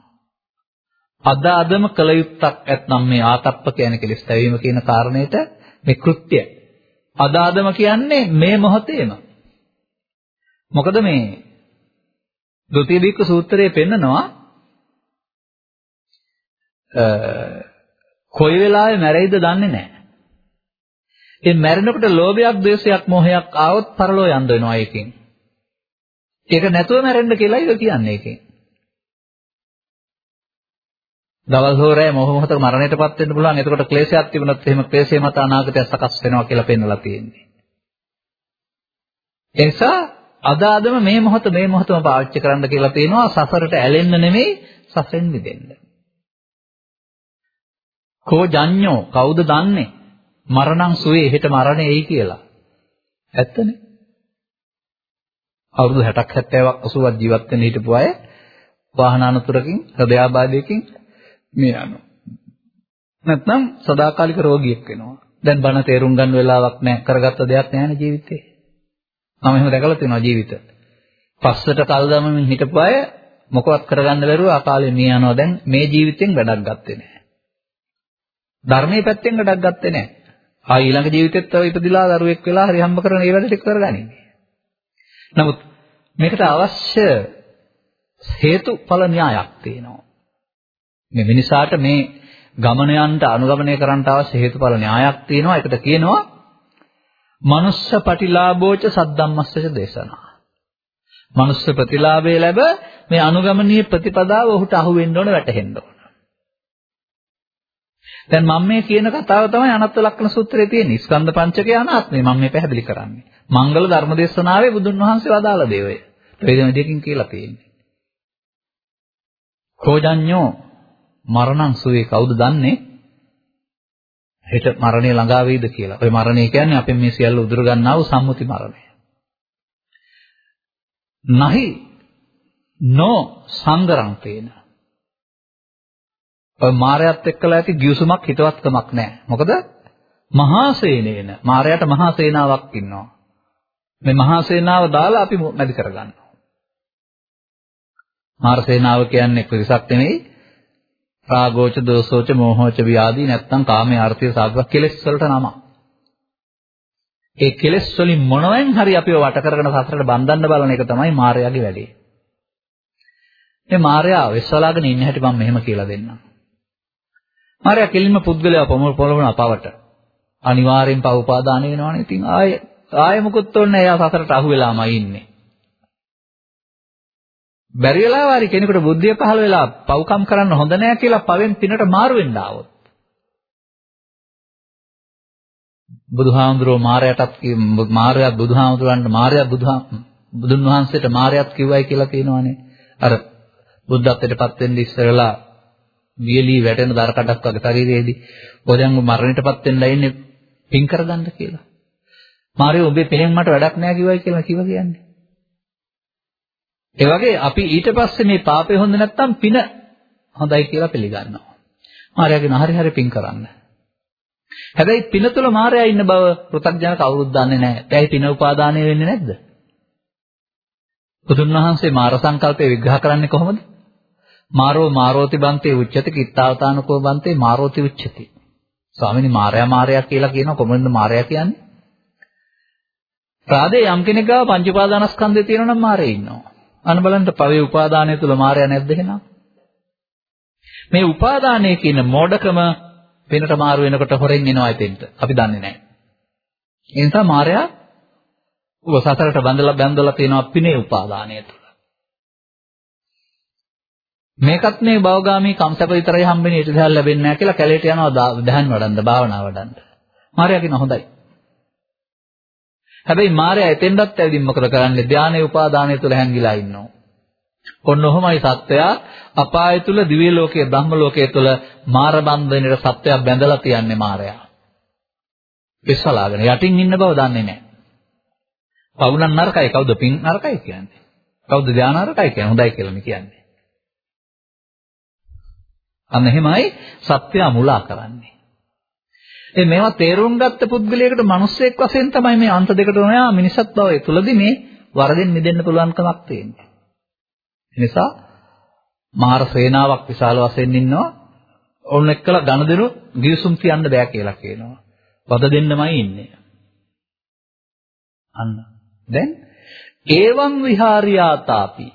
අද අදම කල යුත්තක් ඇත්නම් මේ ආතප්ප කියන කෙලස් තැවීම කියන කාරණේට මේ කෘත්‍ය. අද අදම කියන්නේ මේ මොහොතේම. මොකද මේ ဒုတိ ය බික්ක සූත්‍රයේ පෙන්නනවා කොයි වෙලාවෙ මැරෙයිද දන්නේ නැහැ. ඒ මැරෙනකොට ලෝභයක්, ද්වේෂයක්, මොහයක් ආවොත් පරලෝ යන්න වෙනවා ඒකෙන්. ඒක නැතුව මැරෙන්න කියලා ඒක කියන්නේ ඒකෙන්. දවල් හෝරෑ මොහ මොහතක මරණයටපත් වෙන්න පුළුවන්. එතකොට ක්ලේශයක් තිබුණොත් එහෙම ක්ලේශය මත අනාගතය සකස් වෙනවා කියලා පෙන්වලා තියෙන්නේ. ඒ නිසා අද අදම මේ මොහොත මේ මොහොතම පාවිච්චි කරන්න කියලා තියෙනවා සසරට ඇලෙන්න නෙමෙයි සසෙන් මිදෙන්න. කෝ ජඤ්ඤෝ කවුද දන්නේ? මරණං සුවේ හෙට මරණය එයි කියලා. ඇත්තනේ. අවුරුදු 60ක් 70ක් 80ක් ජීවත් වෙන්න හිටපු අය වාහන අනතුරකින් හෘදයාබාධයකින් මේ යනවා. නැත්නම් සදාකාලික රෝගියෙක් වෙනවා. දැන් බණ තේරුම් ගන්න වෙලාවක් නැහැ. කරගත්ත දෙයක් නැහැ ජීවිතේ. මම එහෙම දැකලා තියෙනවා ජීවිත. පස්සට කල් දමමින් හිටපු අය මොකවත් කරගන්න බැරුව අකාලේ මිය යනවා. දැන් මේ ජීවිතෙන් වැඩක් ගත්තේ නැහැ. ධර්මයේ පැත්තෙන් වැඩක් ගත්තේ නැහැ. ආ ඊළඟ ජීවිතෙත් තව ඉපදිලා දරුවෙක් වෙලා හරි හම්බ කරන ඒ වැඩ ටික කරගනින්නේ. නමුත් මේකට අවශ්‍ය හේතුඵල න්‍යායක් තියෙනවා. මේ මිනිසාට මේ ගමනයන්ට අනුගමනය කරන්න අවශ්‍ය හේතුඵල න්‍යායක් තියෙනවා. ඒකට කියනවා මනුස්ස පටිලාභෝච සද්දම්මස්සච දේශනා. මනුස්ස ප්‍රතිලාභය ලැබ මේ අනුගමනීය ප්‍රතිපදාව ඔහුට අහු වෙන්න ඕන වැටහෙන්න ඕන. දැන් මම මේ කියන කතාව තමයි අනත්ත ලක්ෂණ සූත්‍රයේ තියෙන. ස්කන්ධ පංචකය අනාත්මයි මම මේ පැහැදිලි කරන්නේ. මංගල ධර්මදේශනාවේ බුදුන් වහන්සේ වදාළ දේවය. ප්‍රේදම දෙකකින් කියලා තියෙන්නේ. කෝජඤ්ඤෝ මරණං සුවේ කවුද දන්නේ? හෙට මරණය ළඟා වෙයිද කියලා. ඔය මරණය කියන්නේ අපෙන් මේ සියල්ල උදුර ගන්නා වූ සම්මුති මරණය. නහි නෝ සංගරං තේන ඔය මායයත් එක්කලා ඇති ගිවිසුමක් හිතවත්කමක් නැහැ. මොකද මහා සේනේන මායයට මහා සේනාවක් ඉන්නවා. මේ මහා සේනාව දාලා අපි මැදි කරගන්නවා. මාර සේනාව කියන්නේ පිරිසක් නෙමෙයි. රාගෝච දෝසෝච මෝහෝච ව්‍යාධි නැත්තම් කාමයේ අර්ථය සාධක කෙලෙස් වලට නම. ඒ කෙලෙස් වලින් මොනවෙන් හරි අපිව වට කරගෙන සසරට බඳින්න බලන එක තමයි මායයාගේ වැඩේ. මේ මායя වෙස්සලාගෙන ඉන්න හැටි මම මෙහෙම කියලා දෙන්නම්. මාරයා කෙලින්ම පුද්ගලයා පොළවන පවට. අනිවාර්යෙන් පව උපාදාන වෙනවනේ. ඉතින් ආයෙ ආයෙ මොකුත් ඕනේ එයා සසරට අහු වෙලාමයි ඉන්නේ. බැරි වෙලා වාරි කෙනෙකුට බුද්ධිය පහළ වෙලා පව්කම් කරන්න හොඳ නෑ කියලා පවෙන් පිනට මාරු වෙන්න ආවොත්. බුදුහාමුදුරුවෝ මාරයටත් මාරයා බුදුහාමුදුරන්ට මාරයා බුදුහා බුදුන් වහන්සේට මාරයත් කිව්වයි කියලා කියනවනේ. අර බුද්ධත්වයටපත් වෙන්න ඉස්සරලා වියලී වැටෙන දර කඩක් වගේ ශරීරයේදී ඔය දැන් මරණයටපත් වෙන්න ඉන්නේ පින් කරගන්න කියලා. මාරිය ඔබේ පෙහෙන් මට වැඩක් නැහැ කිව්වයි කියලා කිව්වා කියන්නේ. ඒ වගේ අපි ඊට පස්සේ මේ පාපය හොඳ නැත්තම් පින හොඳයි කියලා පිළිගන්නවා. මාරියාගෙන හරි හරි පින් කරන්න. හැබැයි පින තුල මායя ඉන්න බව පෘථග්ජන කවුරුත් දන්නේ නැහැ. ඒයි පින උපාදානය වෙන්නේ නැද්ද? බුදුන් වහන්සේ මාර සංකල්පය විග්‍රහ කරන්නේ කොහොමද? මාරෝ මාරෝති බන්තේ උච්චති කිත්තාවතානකෝ බන්තේ මාරෝති උච්චති. ස්වාමිනී මාරයා මාරයා කියලා කියන කොහොමද මාරයා කියන්නේ? රාදේ යම් කෙනෙක් ගාව පංච උපාදානස්කන්ධය තියෙනවා නම් මාරේ ඉන්නවා. අන්න බලන්න පවේ උපාදානය තුල මාරයා නැද්ද එහෙනම්? මේ උපාදානය කියන මෝඩකම වෙනට මාරු වෙනකොට හොරෙන් එනවා එතෙන්ට. අපි දන්නේ නැහැ. ඒ නිසා මාරයා ඔබ සතරට බඳලා බැඳලා තියෙනවා පිනේ උපාදානය තුල. මේකත් මේ භවගාමී කම්සප විතරයි හම්බෙන්නේ ඊට දෙහල් ලැබෙන්නේ නැහැ කියලා කැලේට යනවා දහන් වඩන්න භාවනා වඩන්න. මාරයා කියන හොඳයි. හැබැයි මාරයා එතෙන්ටත් ඇවිදින් මොකද කරන්නේ? ධානයේ උපාදානය තුල හැංගිලා ඉන්නවා. ඔන්න ඔහොමයි සත්වයා අපාය තුල දිව්‍ය ලෝකයේ බ්‍රහ්ම ලෝකයේ තුල මාර බන්ධනෙට සත්වයා බැඳලා තියන්නේ මාරයා. පිස්සලාගෙන යටින් ඉන්න බව දන්නේ නැහැ. පවුනන් නරකයි කවුද පින් නරකයි කියන්නේ? කවුද ධාන නරකයි කියන්නේ? හොඳයි කියලා මේ කියන්නේ. අන්න එහෙමයි සත්‍යය මුලා කරන්නේ. ඒ මේවා තේරුම් ගත්ත පුද්ගලයාකට මිනිස්සෙක් වශයෙන් තමයි මේ අන්ත දෙකට නොයා මිනිසත් බව තුළදී මේ වරදින් මිදෙන්න පුළුවන්කමක් තියෙන්නේ. ඒ නිසා මහර සේනාවක් විශාල වශයෙන් ඉන්නවා. ඔවුන් එක්කලා ඝනදිනු ගිවිසුම් තියන්න බෑ කියලා කියනවා. වද දෙන්නමයි ඉන්නේ. අන්න. දැන් ඒවං විහාරියාතාපි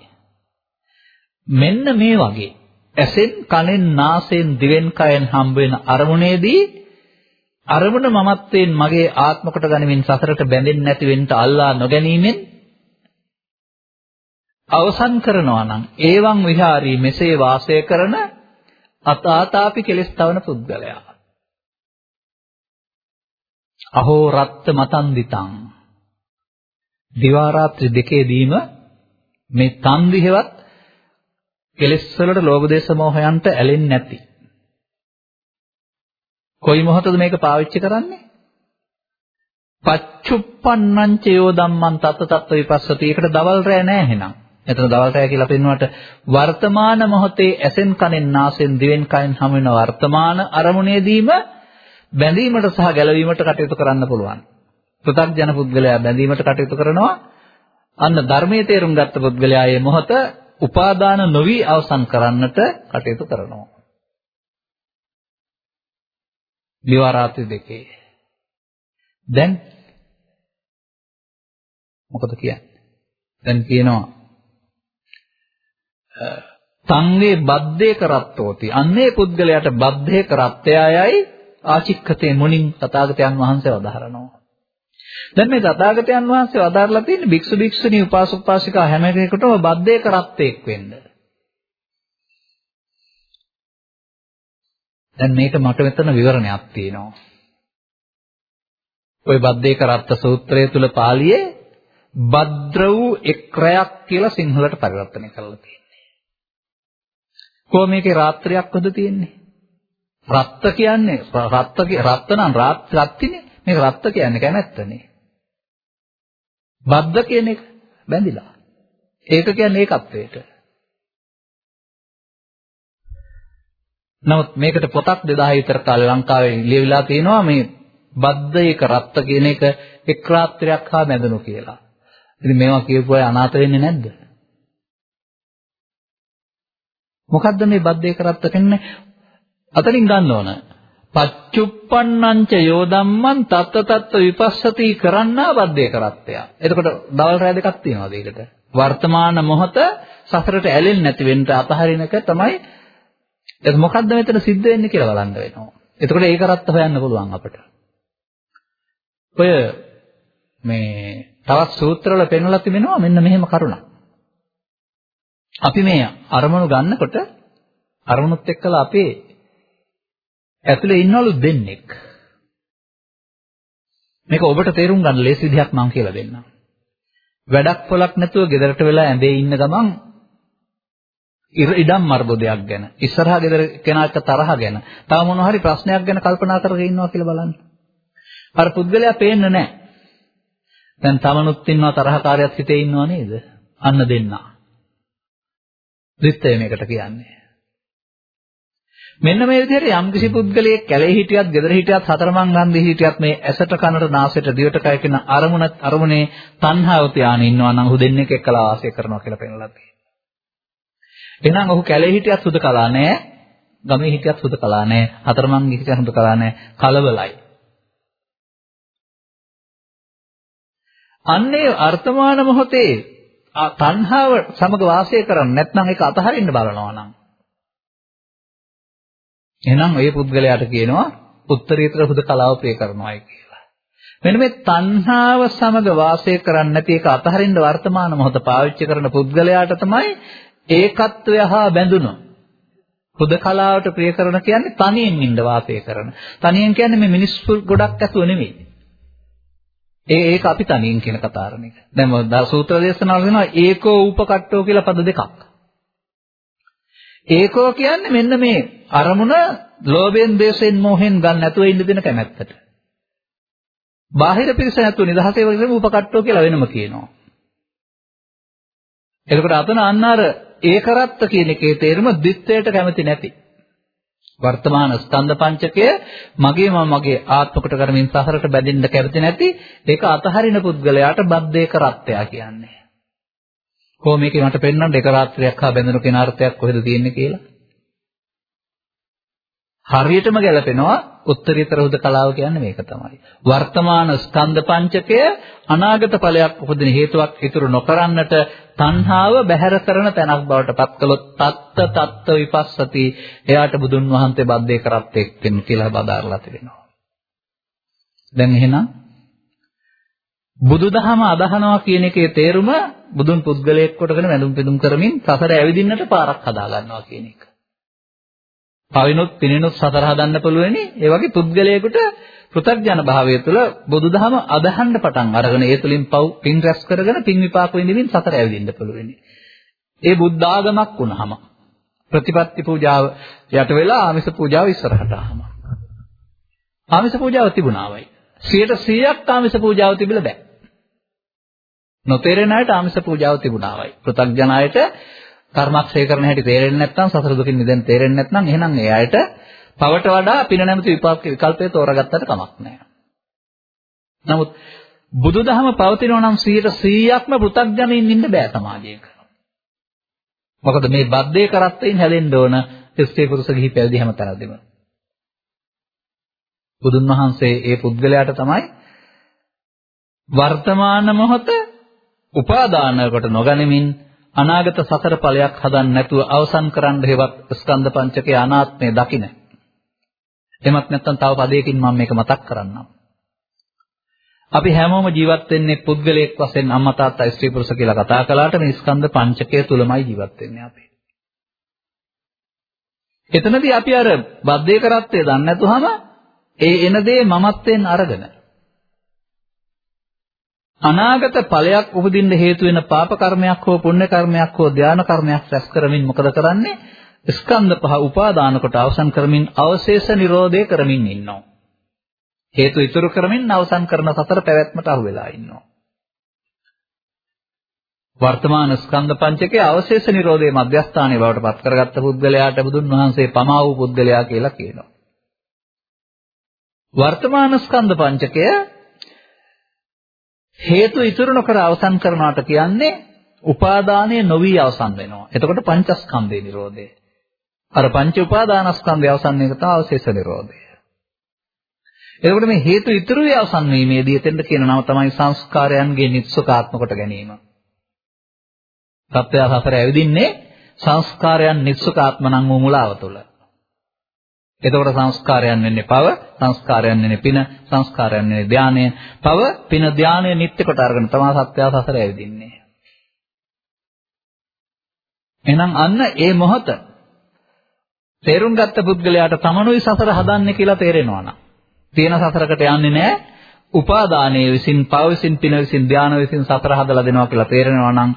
මෙන්න මේ වගේ ඇසෙන් කනෙන් නාසයෙන් දිවෙන් කයෙන් හම්බ වෙන අරමුණේදී අරමුණ මමත්වයෙන් මගේ ආත්ම කොට ගනිමින් සසරට බැඳෙන්නේ නැති වෙන්න අල්ලා නොගැනීමෙන් අවසන් කරනවා නම් ඒවං විහාරී මෙසේ වාසය කරන අතාතාපි කෙලස් තවන පුද්ගලයා. අහෝ රත්ත මතන් දිතං. දිවා රාත්‍රි දෙකේදීම මේ තන් දිහෙවත් කෙලෙස් වලට ලෝභ දේශ මොහයන්ට ඇලෙන්නේ නැති. කොයි මොහොතද මේක පාවිච්චි කරන්නේ? පච්චුප්පන්නං චයෝ ධම්මං තත් තත්ත්ව විපස්සති. ඒකට දවල් රෑ නෑ එහෙනම්. එතන දවල් රෑ කියලා පෙන්වුවට වර්තමාන මොහොතේ ඇසෙන් කනෙන් නාසෙන් දිවෙන් කයෙන් හමු වෙන වර්තමාන අරමුණේදීම බැඳීමට සහ ගැලවීමට කටයුතු කරන්න පුළුවන්. පෘථග්ජන පුද්ගලයා බැඳීමට කටයුතු කරනවා. අන්න ධර්මයේ තේරුම් ගත්ත පුද්ගලයා මේ මොහොත උපාදාන නොවි අවසන් කරන්නට කටයුතු කරනවා. දිවාරාත්‍රි දෙකේ. දැන් මොකද කියන්නේ? දැන් කියනවා සංගේ බද්දේ කරත්තෝති. අන්නේ පුද්ගලයාට බද්දේ කරත්තයයයි ආචික්කතේ මුනින් තථාගතයන් වහන්සේ වදාහරනවා. දැන් මේ තථාගතයන් වහන්සේ වදාarලා තියෙන්නේ භික්ෂු භික්ෂුණී උපාසක උපාසිකා හැම කෙනෙකුටම බද්දේක රත්ත්වෙක් වෙන්න. දැන් මේක මට මෙතන විවරණයක් තියෙනවා. ওই බද්දේක රත්ත සූත්‍රය තුල පාළියේ භද්‍ර වූ එක්රයක් කියලා සිංහලට පරිවර්තනය කරලා තියෙන්නේ. කොහොම මේකේ රාත්‍රියක්වද තියෙන්නේ? රත්ත කියන්නේ රත්ත රත්ත නම් රාත්‍රිනේ මේක රත්ත කියන්නේ කැමැත්තනේ. බද්ද කියන එක බැඳිලා. ඒක කියන්නේ ඒකත්වයට. නමුත් මේකට පොතක් 2000 විතර කාලේ ලංකාවේ ලියවිලා තියෙනවා මේ බද්ද ඒක රත්ත කියන එක එක් රාත්‍රියක් හා බැඳුණු කියලා. ඉතින් මේවා කියපු අය අනාථ වෙන්නේ නැද්ද? මොකද්ද මේ බද්ද ඒක රත්ත කියන්නේ? අතනින් ගන්න ඕන. පච්චුප්පන්නංච යෝ ධම්මං තත්ත තත්ත විපස්සති කරන්නා බද්දේ කරත්තය. එතකොට දවල් රැය දෙකක් තියෙනවා ඒකට. වර්තමාන මොහොත සසරට ඇලෙන්නේ නැති වෙන්න අතහරිනක තමයි ඒක මොකද්ද මෙතන සිද්ධ වෙන්නේ කියලා බලන්න වෙනවා. එතකොට ඒක රත්ත හොයන්න පුළුවන් අපිට. ඔය මේ තවත් සූත්‍රවල පෙන්වලා තිබෙනවා මෙන්න මෙහෙම කරුණක්. අපි මේ අරමුණු ගන්නකොට අරමුණුත් එක්කලා අපේ ඇතුලේ ඉන්නවලු දෙන්නෙක්. මේක ඔබට තේරුම් ගන්න ලේසි විදිහක් මම කියලා දෙන්නම්. වැඩක් පොලක් නැතුව ගෙදරට වෙලා ඇඳේ ඉන්න ගමන් ඉඩම් මර්බුදයක් ගැන, ඉස්සරහා ගෙදර කෙනාට තරහ ගැන, තව මොන හරි ප්‍රශ්නයක් ගැන කල්පනා කරගෙන ඉන්නවා කියලා බලන්න. අර පුද්ගලයා පේන්නේ නැහැ. දැන් තමනුත් ඉන්නවා තරහකාරයත් හිතේ ඉන්නවා නේද? අන්න දෙන්නා. ද්විත්වය මේකට කියන්නේ. මෙන්න මේ විදිහට යම්කිසි පුද්ගලයෙක් කැලේ හිටියත්, ගෙදර හිටියත්, හතරමං ගන්දේ හිටියත් මේ ඇසට කනට නාසයට දිවට කය කියන අරමුණ අරමුණේ තණ්හාව තියාගෙන ඉන්නවා නම් ඔහු දෙන්නෙක් එක්කලා වාසය කරනවා කියලා පෙන්වලා තියෙනවා. එහෙනම් ඔහු කැලේ හිටියත් සුදු කලා නැහැ, ගමේ හිටියත් සුදු කලා නැහැ, හතරමං හිටියත් සුදු කලා නැහැ, කලබලයි. අන්නේ වර්තමාන මොහොතේ තණ්හාව සමග වාසය කරන්නේ නැත්නම් ඒක අතහරින්න බලනවා නම් එහෙනම් ඒ පුද්ගලයාට කියනවා උත්තරීතර හුදකලාව ප්‍රිය කරනවායි කියලා. මෙන්න මේ තණ්හාව සමග වාසය කරන්නේ නැති එක අතහරින්න වර්තමාන මොහොත පාවිච්චි කරන පුද්ගලයාට තමයි ඒකත්වය හා බැඳුණු හුදකලාවට ප්‍රිය කරන කියන්නේ තනියෙන් ඉන්න වාසය කරන. තනියෙන් කියන්නේ මේ මිනිස්සු ගොඩක් ඇතුව නෙමෙයි. ඒ ඒක අපි තනියෙන් කියන කතාරණ එක. දැන් සූත්‍ර දේශනාවල වෙනවා ඒකෝ උපකට්ටෝ කියලා පද දෙකක්. ඒකෝ කියන්නේ මෙන්න මේ අරමුණ ලෝභයෙන්, ද්වේෂයෙන්, මෝහෙන් ගන්න නැතුව ඉන්න දෙන කැමැත්තට. බාහිර පිරිස නැතුව නිදහසේ වගේම උපකට්ටෝ කියලා වෙනම කියනවා. එතකොට අතන අන්න අර ඒකරත්ත කියන එකේ තේරුම දිත්තයට කැමති නැති. වර්තමාන ස්කන්ධ පංචකය මගේ මම මගේ ආත්මකට කරමින් සසරට බැඳෙන්න කැමති නැති ඒක අතහරින පුද්ගලයාට බද්දේ කරත්තය කියන්නේ. කොහොම මේකේ මට පෙන්වන්න එක රාත්‍රියක් හා බැඳෙන කෙනාර්ථයක් කොහෙද තියෙන්නේ කියලා. හරියටම ගැලපෙනවා උත්තරීතර හුදකලාව කියන්නේ මේක තමයි. වර්තමාන ස්කන්ධ පංචකය අනාගත ඵලයක් උපදින හේතුවක් ඉතුරු නොකරන්නට තණ්හාව බැහැර කරන තැනක් බවට පත් කළොත් තත්ත තත්ත විපස්සති එයාට බුදුන් වහන්සේ බද්දේ කරත් එක්කෙන් කියලා බදාරලා තිබෙනවා. දැන් එහෙනම් බුදුදහම අදහනවා කියන එකේ තේරුම බුදුන් පුද්ගලයෙක් කොටගෙන වැඳුම් පිදුම් කරමින් සසර ඇවිදින්නට පාරක් හදා ගන්නවා කියන එක. පවිනොත් පිනිනොත් සතර හදන්න පුළුවනි. ඒ වගේ පුද්ගලයෙකුට පෘථග්ජන භාවය තුළ බුදුදහම අදහන්න පටන් අරගෙන ඒ තුලින් පව් පින් රැස් කරගෙන පින් විපාක විඳින්න සතර ඇවිදින්න පුළුවනි. ඒ බුද්ධ ආගමක් වුණාම ප්‍රතිපත්ති පූජාව යට වෙලා ආමිස පූජාව ඉස්සරහට ආවම. ආමිස පූජාව තිබුණාවයි. 100%ක් ආමිස පූජාව තිබිලා බෑ. නොතේරෙන අයට ආමිස පූජාව තිබුණාවයි. පෘථග්ජන අයට කර්මක්ෂය කරන හැටි තේරෙන්නේ නැත්නම් සසර දුකින් මිදෙන්න තේරෙන්නේ නැත්නම් එහෙනම් ඒ අයට පවට වඩා පින නැමැති විපාක විකල්පය තෝරාගත්තට කමක් නැහැ. නමුත් බුදුදහම පවතිනවා නම් 100%ක්ම පෘථග්ජනයින් ඉන්න බෑ සමාජයක. මොකද මේ බද්දේ කරත්තෙන් හැදෙන්න ඕන ස්ත්‍රී පුරුෂ ගිහි පැවිදි හැම තැනදීම. බුදුන් වහන්සේ ඒ පුද්ගලයාට තමයි වර්තමාන මොහොත උපාදාන කොට නොගනිමින් අනාගත සතර ඵලයක් හදන්න නැතුව අවසන් කරන්න හේවත් ස්කන්ධ පංචකයේ අනාත්මය දකින්න. එමත් නැත්නම් තව පදයකින් මම මේක මතක් කරන්නම්. අපි හැමෝම ජීවත් වෙන්නේ පුද්ගලයෙක් වශයෙන් අම්මා තාත්තා ස්ත්‍රී පුරුෂ කියලා කතා කළාට මේ ස්කන්ධ පංචකය තුලමයි ජීවත් වෙන්නේ අපි. එතනදී අපි අර බද්ධේ කරත්තේ දන්නේ නැතුවම ඒ එන දේ මමත්වෙන් අරගෙන අනාගත ඵලයක් උපදින්න හේතු වෙන පාප කර්මයක් හෝ පුණ්‍ය කර්මයක් හෝ ධාන කර්මයක් රැස් කරමින් මොකද කරන්නේ? ස්කන්ධ පහ උපාදාන කොට අවසන් කරමින් අවශේෂ නිරෝධය කරමින් ඉන්නවා. හේතු ඉතුරු කරමින් අවසන් කරන සතර පැවැත්මට අහු වෙලා ඉන්නවා. වර්තමාන ස්කන්ධ පංචකයේ අවශේෂ නිරෝධයේ මධ්‍යස්ථානයේ බවට පත් කරගත්ත පුද්ගලයාට බුදුන් වහන්සේ පමා වූ පුද්ගලයා කියලා කියනවා. වර්තමාන ස්කන්ධ පංචකය හේතු ඉතුරු නොකර අවසන් කරනවාට කියන්නේ උපාදානය නොවි අවසන් වෙනවා. එතකොට පංචස්කන්ධේ නිරෝධය. අර පංච උපාදානස්කන්ධය අවසන් වෙන එක තමයි අවශේෂ නිරෝධය. එතකොට මේ හේතු ඉතුරු වේ අවසන් වීමේදී එතෙන්ද කියන නම තමයි සංස්කාරයන්ගේ නිස්සකාත්ම කොට ගැනීම. සත්‍ය සසර ඇවිදින්නේ සංස්කාරයන් නිස්සකාත්ම නම් වූ මුලාව තුළ. එතකොට සංස්කාරයන් වෙන්නේ පව, සංස්කාරයන් වෙන්නේ පින, සංස්කාරයන් වෙන්නේ ධානය. පව, පින, ධානය නිත්‍ය කොට අරගෙන තමයි සත්‍ය සසර ඇවිදින්නේ. එහෙනම් අන්න ඒ මොහොත තේරුම් ගත්ත පුද්ගලයාට තමනුයි සසර හදන්නේ කියලා තේරෙනවා නම් තියෙන සසරකට යන්නේ නැහැ. උපාදානයේ විසින්, පව විසින්, පින විසින්, ධාන විසින් සසර හදලා දෙනවා කියලා තේරෙනවා නම්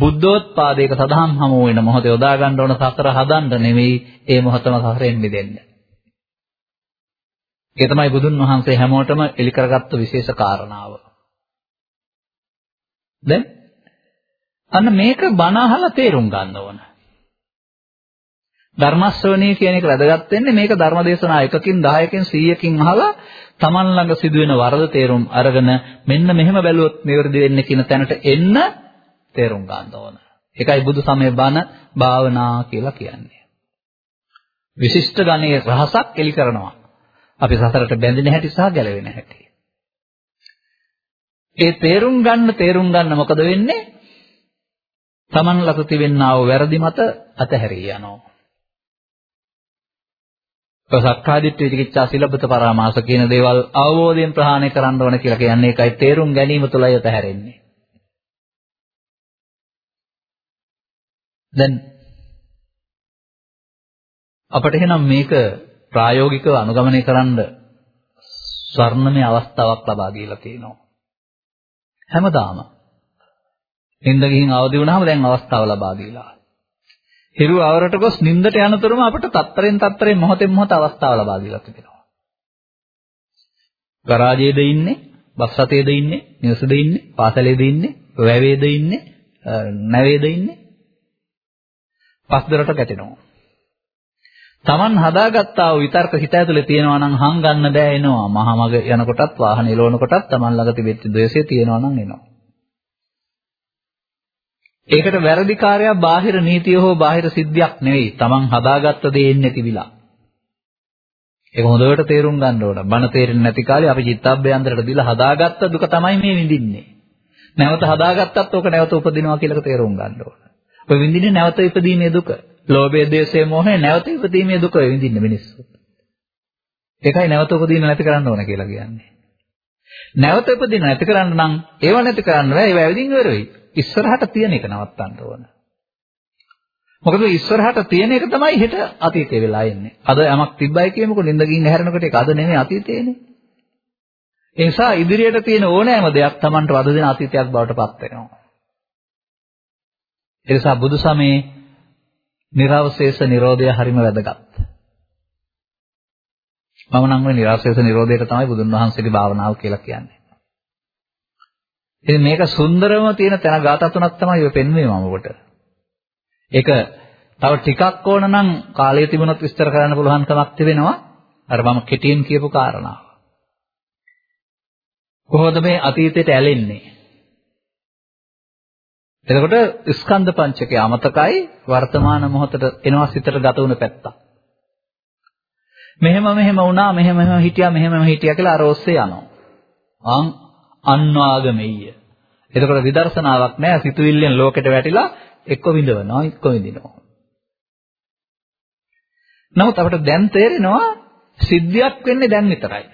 බුද්ධෝත්පාදයක සදාම් හමු වෙන මොහොතේ යොදා ගන්න ඕන සසර හදන්න නෙවෙයි ඒ මොහොතම සසරෙන් මිදෙන්න. ඒ තමයි බුදුන් වහන්සේ හැමෝටම එලි කරගත්තු විශේෂ කාරණාව. දැන් අන්න මේක බණ අහලා තේරුම් ගන්න ඕන. ධර්මශ්‍රවණී කියන එක වැදගත් වෙන්නේ මේක ධර්මදේශනා එකකින් 10කින් 100කින් අහලා Taman ළඟ සිදුවෙන වරද තේරුම් අරගෙන මෙන්න මෙහෙම බැලුවොත් නිවැරදි වෙන්නේ කියන තැනට එන්න තේරුම් ගන්න ඕන. ඒකයි බුදු සමය බණ භාවනා කියලා කියන්නේ. විශිෂ්ට ගණයේ රහසක් එලි කරනවා. අපි සසරට බැඳෙන හැටි සහ ගැලවෙන හැටි. ඒ තේරුම් ගන්න තේරුම් ගන්න මොකද වෙන්නේ? Taman ළඟ තිබෙනා වූ වැරදි මත අතහැරී යනවා. සක්කාදිට්ඨි විචිකිච්ඡා සිලබ්බත පරාමාස කියන දේවල් අවබෝධයෙන් ප්‍රහාණය කරන්න ඕන කියලා කියන්නේ ඒකයි තේරුම් ගැනීම තුළයි අතහැරෙන්නේ. දැන් අපිට එහෙනම් මේක ප්‍රායෝගිකව අනුගමනය කරන්න ස්වර්ණමය අවස්ථාවක් ලබා දීලා තියෙනවා. හැමදාම. නින්ද ගිහින් අවදි වුණාම දැන් අවස්ථාව ලබා දීලා. හිරු අවරට ගොස් නින්දට යනතුරුම අපිට තත්තරෙන් තත්තරෙන් මොහොතෙන් මොහොත අවස්ථාව ලබා දීලා තිබෙනවා. ගරාජයේද ඉන්නේ, බස් රථයේද ඉන්නේ, නිවසේද ඉන්නේ, පාසලේද ඉන්නේ, වැවේද ඉන්නේ, නැවේද ඉන්නේ. පස්දරට ගැටෙනවා. Taman හදාගත්තා වූ විතර්ක හිත ඇතුලේ තියෙනවා නම් හංගන්න බෑ එනවා. මහා මග යනකොටත් වාහන එලවන කොටත් Taman ළඟ තිබෙච්ච ද්වේෂය තියෙනවා නම් එනවා. ඒකට වැරදි කාර්යයක් බාහිර නීතිය හෝ බාහිර සිද්ධියක් නෙවෙයි. Taman හදාගත්ත දේ එන්නේ තිබිලා. ඒක හොඳට තේරුම් ගන්න ඕන. බන තේරෙන්නේ නැති කාලේ අපි චිත්තාභ්‍යන්තරයට දීලා හදාගත්ත දුක තමයි මේ විඳින්නේ. නැවත හදාගත්තත් ඕක නැවත උපදිනවා කියලා තේරුම් ගන්න ඕන. ඔය විඳින්නේ නැවත ඉපදීමේ දුක. ලෝභය, ද්වේෂය, මෝහය නැවත ඉපදීමේ දුක විඳින්න මිනිස්සු. ඒකයි නැවත උපදින්න නැති කරන්න ඕන කියලා කියන්නේ. නැවත උපදින්න නැති කරන්න නම් ඒව නැති කරන්න බෑ. ඒව ඇවිදින් ඉවර වෙයි. ඉස්සරහට තියෙන එක නවත්තන්න ඕන. මොකද ඉස්සරහට තියෙන එක තමයි හෙට අතීතේ වෙලා එන්නේ. අද යමක් තිබ්බයි කියමුකෝ නින්ද ගින් හැරෙනකොට ඒක අද නෙමෙයි අතීතේනේ. ඒ නිසා ඉදිරියට තියෙන ඕනෑම දෙයක් Tamanට වද දෙන අතීතයක් බවට පත් වෙනවා. ඒ නිසා බුදු සමයේ නිර්වශේෂ නිරෝධය හරිම වැදගත්. මම නම් මේ නිර්වශේෂ නිරෝධයට තමයි බුදුන් වහන්සේගේ භාවනාව කියලා කියන්නේ. ඉතින් මේක සුන්දරම තියෙන තැන ගාථා තුනක් තමයි ඔය පෙන්වන්නේ මම ඔබට. ඒක තව ටිකක් ඕන නම් කාලය තිබුණොත් විස්තර කරන්න පුළුවන් කමක් තිබෙනවා. අර මම කෙටියෙන් කියපු කාරණාව. කොහොමද මේ අතීතයට ඇලෙන්නේ? එතකොට ස්කන්ධ පංචකය අමතකයි වර්තමාන මොහොතට එනවා සිතට ගත වුණ පැත්ත. මෙහෙම මෙහෙම වුණා මෙහෙම මෙහෙම හිටියා මෙහෙම මෙහෙම හිටියා කියලා අර ඔස්සේ යනවා. අන් අන්වාගමෙయ్య. එතකොට විදර්ශනාවක් නැහැ සිතුවිල්ලෙන් ලෝකෙට වැටිලා එක්ක විඳවනවා එක්ක විඳිනවා. නමුත් අපිට දැන් තේරෙනවා සිද්ධියක් වෙන්නේ දැන් විතරයි.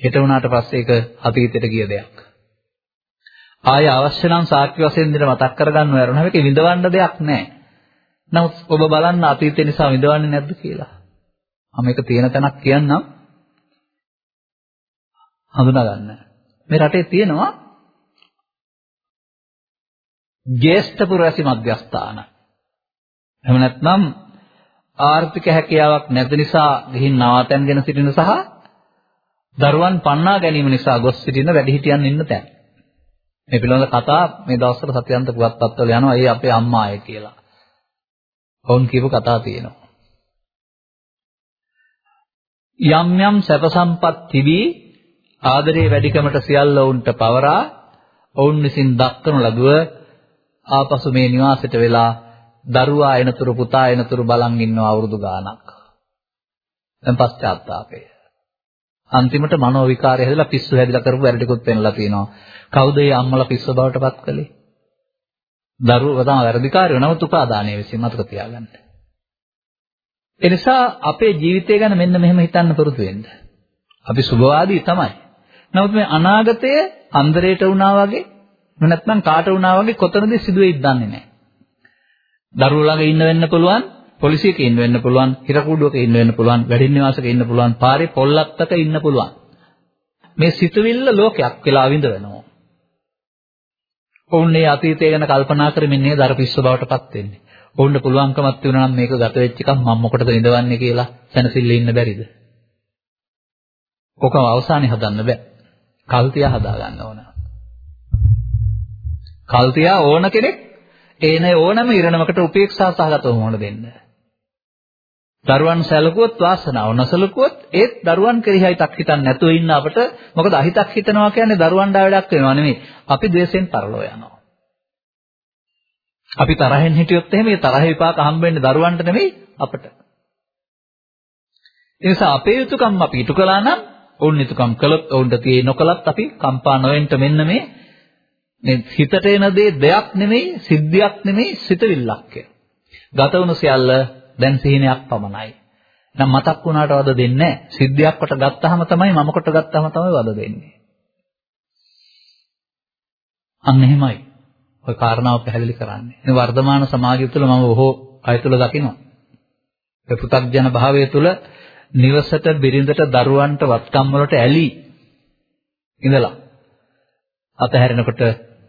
හෙට වුණාට පස්සේ ඒක අතීතයට ගිය දෙයක්. ආය අවශ්‍ය නම් සාක්ෂි වශයෙන් දෙන මතක් කරගන්න ඕන හැම එක විඳවන්න දෙයක් නැහැ. නමුත් ඔබ බලන්න අතීතය නිසා විඳවන්නේ නැද්ද කියලා. මම මේක තියෙන තැනක් කියන්නම්. හඳුනා ගන්න. මේ රටේ තියෙනවා ජේෂ්ඨ පුරවැසි මධ්‍යස්ථාන. එහෙම නැත්නම් ආර්ථික හැකියාවක් නැති නිසා ගිහින් නවාතැන්ගෙන සිටින සහ දරුවන් පන්නා ගැනීම නිසා ගොස් සිටින වැඩිහිටියන් ඉන්න තැන. මේ පිළිබඳ කතා මේ දවස්වල සත්‍යන්ත පුවත්පත්වල යනවා ඒ අපේ අම්මා අය කියලා. ඔවුන් කියපු කතා තියෙනවා. යම් යම් සැප සම්පත් තිබී ආදරේ වැඩිකමට සියල්ල වුන්ට පවරා ඔවුන් විසින් දක්වන ලදුව ආපසු මේ නිවාසෙට වෙලා දරුවා එනතුරු පුතා එනතුරු බලන් ඉන්නවා අවුරුදු ගාණක්. දැන් පශ්චාත්තාපය. අන්තිමට මනෝ විකාරය හැදලා පිස්සු හැදිලා කරපු වැඩ ටිකුත් වෙනලා තියෙනවා. කවුද ඒ අම්මලා පිස්සු බවට පත් කළේ? දරුවෝ තමයි වැඩිකාරයෝ නමුත් උපාදානයේ විසින් මතක තියාගන්න. ඒ නිසා අපේ ජීවිතය ගැන මෙන්න මෙහෙම හිතන්න පුරුදු වෙන්න. අපි සුභවාදී තමයි. නමුත් මේ අනාගතය අන්දරයට වුණා වගේ නැත්නම් කාට වුණා වගේ කොතනද සිදුවෙයිද දන්නේ නැහැ. දරුවෝ ළඟ ඉන්න වෙන්න පුළුවන්, පොලිසියක ඉන්න වෙන්න පුළුවන්, හිරකුඩුවක ඉන්න වෙන්න පුළුවන්, වැඩින් නිවාසක ඉන්න පුළුවන්, පාරේ පොල්ලත්තක ඉන්න පුළුවන්. මේ සිතුවිල්ල ලෝකයක් වෙලා විඳ වෙනවා. ඔවුන් මේ අතීතය ගැන කල්පනා කරමින් නේද අර පිස්ස බවට පත් වෙන්නේ. ඔවුන්ට පුළුවන්කමක් තියුණා නම් මේක ගත වෙච්ච එකක් මම මොකටද ඉඳවන්නේ කියලා සැනසෙල්ල ඉන්න බැරිද? කොකම අවසානයේ හදන්න බෑ. කල්තියා හදා ගන්න ඕන. කල්තියා ඕන කෙනෙක් ඒන ඕනම ඉරණමකට උපේක්ෂා සහගතව මොන දෙන්න. දරුවන් සැලකුවොත් වාසනාව නොසලකුවොත් ඒත් දරුවන් කෙරෙහි හිතක් හිතන්නේ නැතුව ඉන්න අපට මොකද අහිතක් හිතනවා කියන්නේ දරුවන්ට වැඩක් වෙනවා නෙමෙයි. අපි ද්වේෂයෙන් පරලෝ යනවා. අපි තරහෙන් හිටියොත් එහෙම ඒ තරහ විපාක හම්බෙන්නේ දරුවන්ට නෙමෙයි අපට. ඒ නිසා අපේ යුතුයකම් අපි ඉටු කළා නම් ඔවුන් යුතුයකම් කළොත් ඔවුන්ට tie නොකලත් අපි කම්පා නොවෙන්න මෙන්න මේ මේ හිතට එන දේ දෙයක් නෙමෙයි සිද්ධියක් නෙමෙයි සිතවිල්ලක් ගත වුණු සියල්ල දැන් සිහිනයක් පමණයි. නම් මතක් වුණාට වද දෙන්නේ නැහැ. සිද්ධියක් කොට ගත්තාම තමයි මම කොට ගත්තාම තමයි වද දෙන්නේ. අන්න එහෙමයි. ওই කාරණාව පැහැදිලි කරන්නේ. ඉතින් වර්තමාන සමාජය තුළ මම බොහෝ අය තුළ දකිනවා. ඒ පෘථග්ජන භාවය තුළ නිවසට බිරිඳට දරුවන්ට වත්කම් වලට ඇලී ඉඳලා අතහැරෙනකොට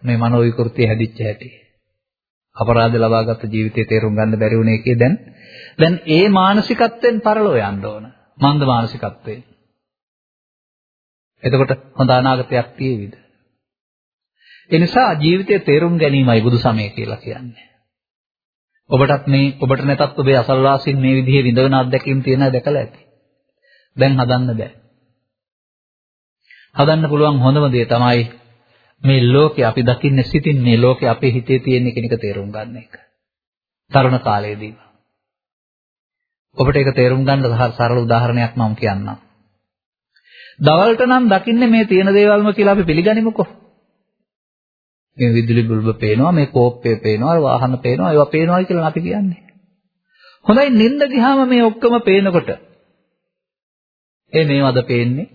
මේ මනෝ විකෘතිය හැදිච්ච හැටි. අපරාධ ලබාගත් ජීවිතේ තේරුම් ගන්න බැරි වුණේ කී දැන් දැන් ඒ මානසිකත්වයෙන් පරලෝ යන්න ඕන. මන්ද මානසිකත්වයෙන්. එතකොට හොඳ අනාගතයක් තියෙවිද? ඒ නිසා ජීවිතයේ තේරුම් ගැනීමයි බුදු සමය කියලා කියන්නේ. ඔබටත් මේ ඔබට නැතත් ඔබේ අසල්වාසීන් මේ විදිහේ විඳවන අත්දැකීම් තියෙනවා දැකලා ඇති. දැන් හදන්න බෑ. හදන්න පුළුවන් හොඳම දේ තමයි මේ ලෝකේ අපි දකින්නේ සිටින් මේ ලෝකේ අපේ හිතේ තියෙන කෙනෙක් තේරුම් ගන්න එක. තරුණ කාලයේදී. ඔබට ඒක තේරුම් ගන්න සරල උදාහරණයක් මම කියන්නම්. දවල්ට නම් දකින්නේ මේ තියෙන දේවල්ම කියලා අපි පිළිගනිමුකෝ. මේ විදුලි බුල්බ පේනවා, මේ කෝප්පය පේනවා, වාහන පේනවා, ඒවා පේනවා කියලා අපි කියන්නේ. හොඳයි නිින්ද ගියාම මේ ඔක්කොම පේනකොට ඒ මේවද පේන්නේ?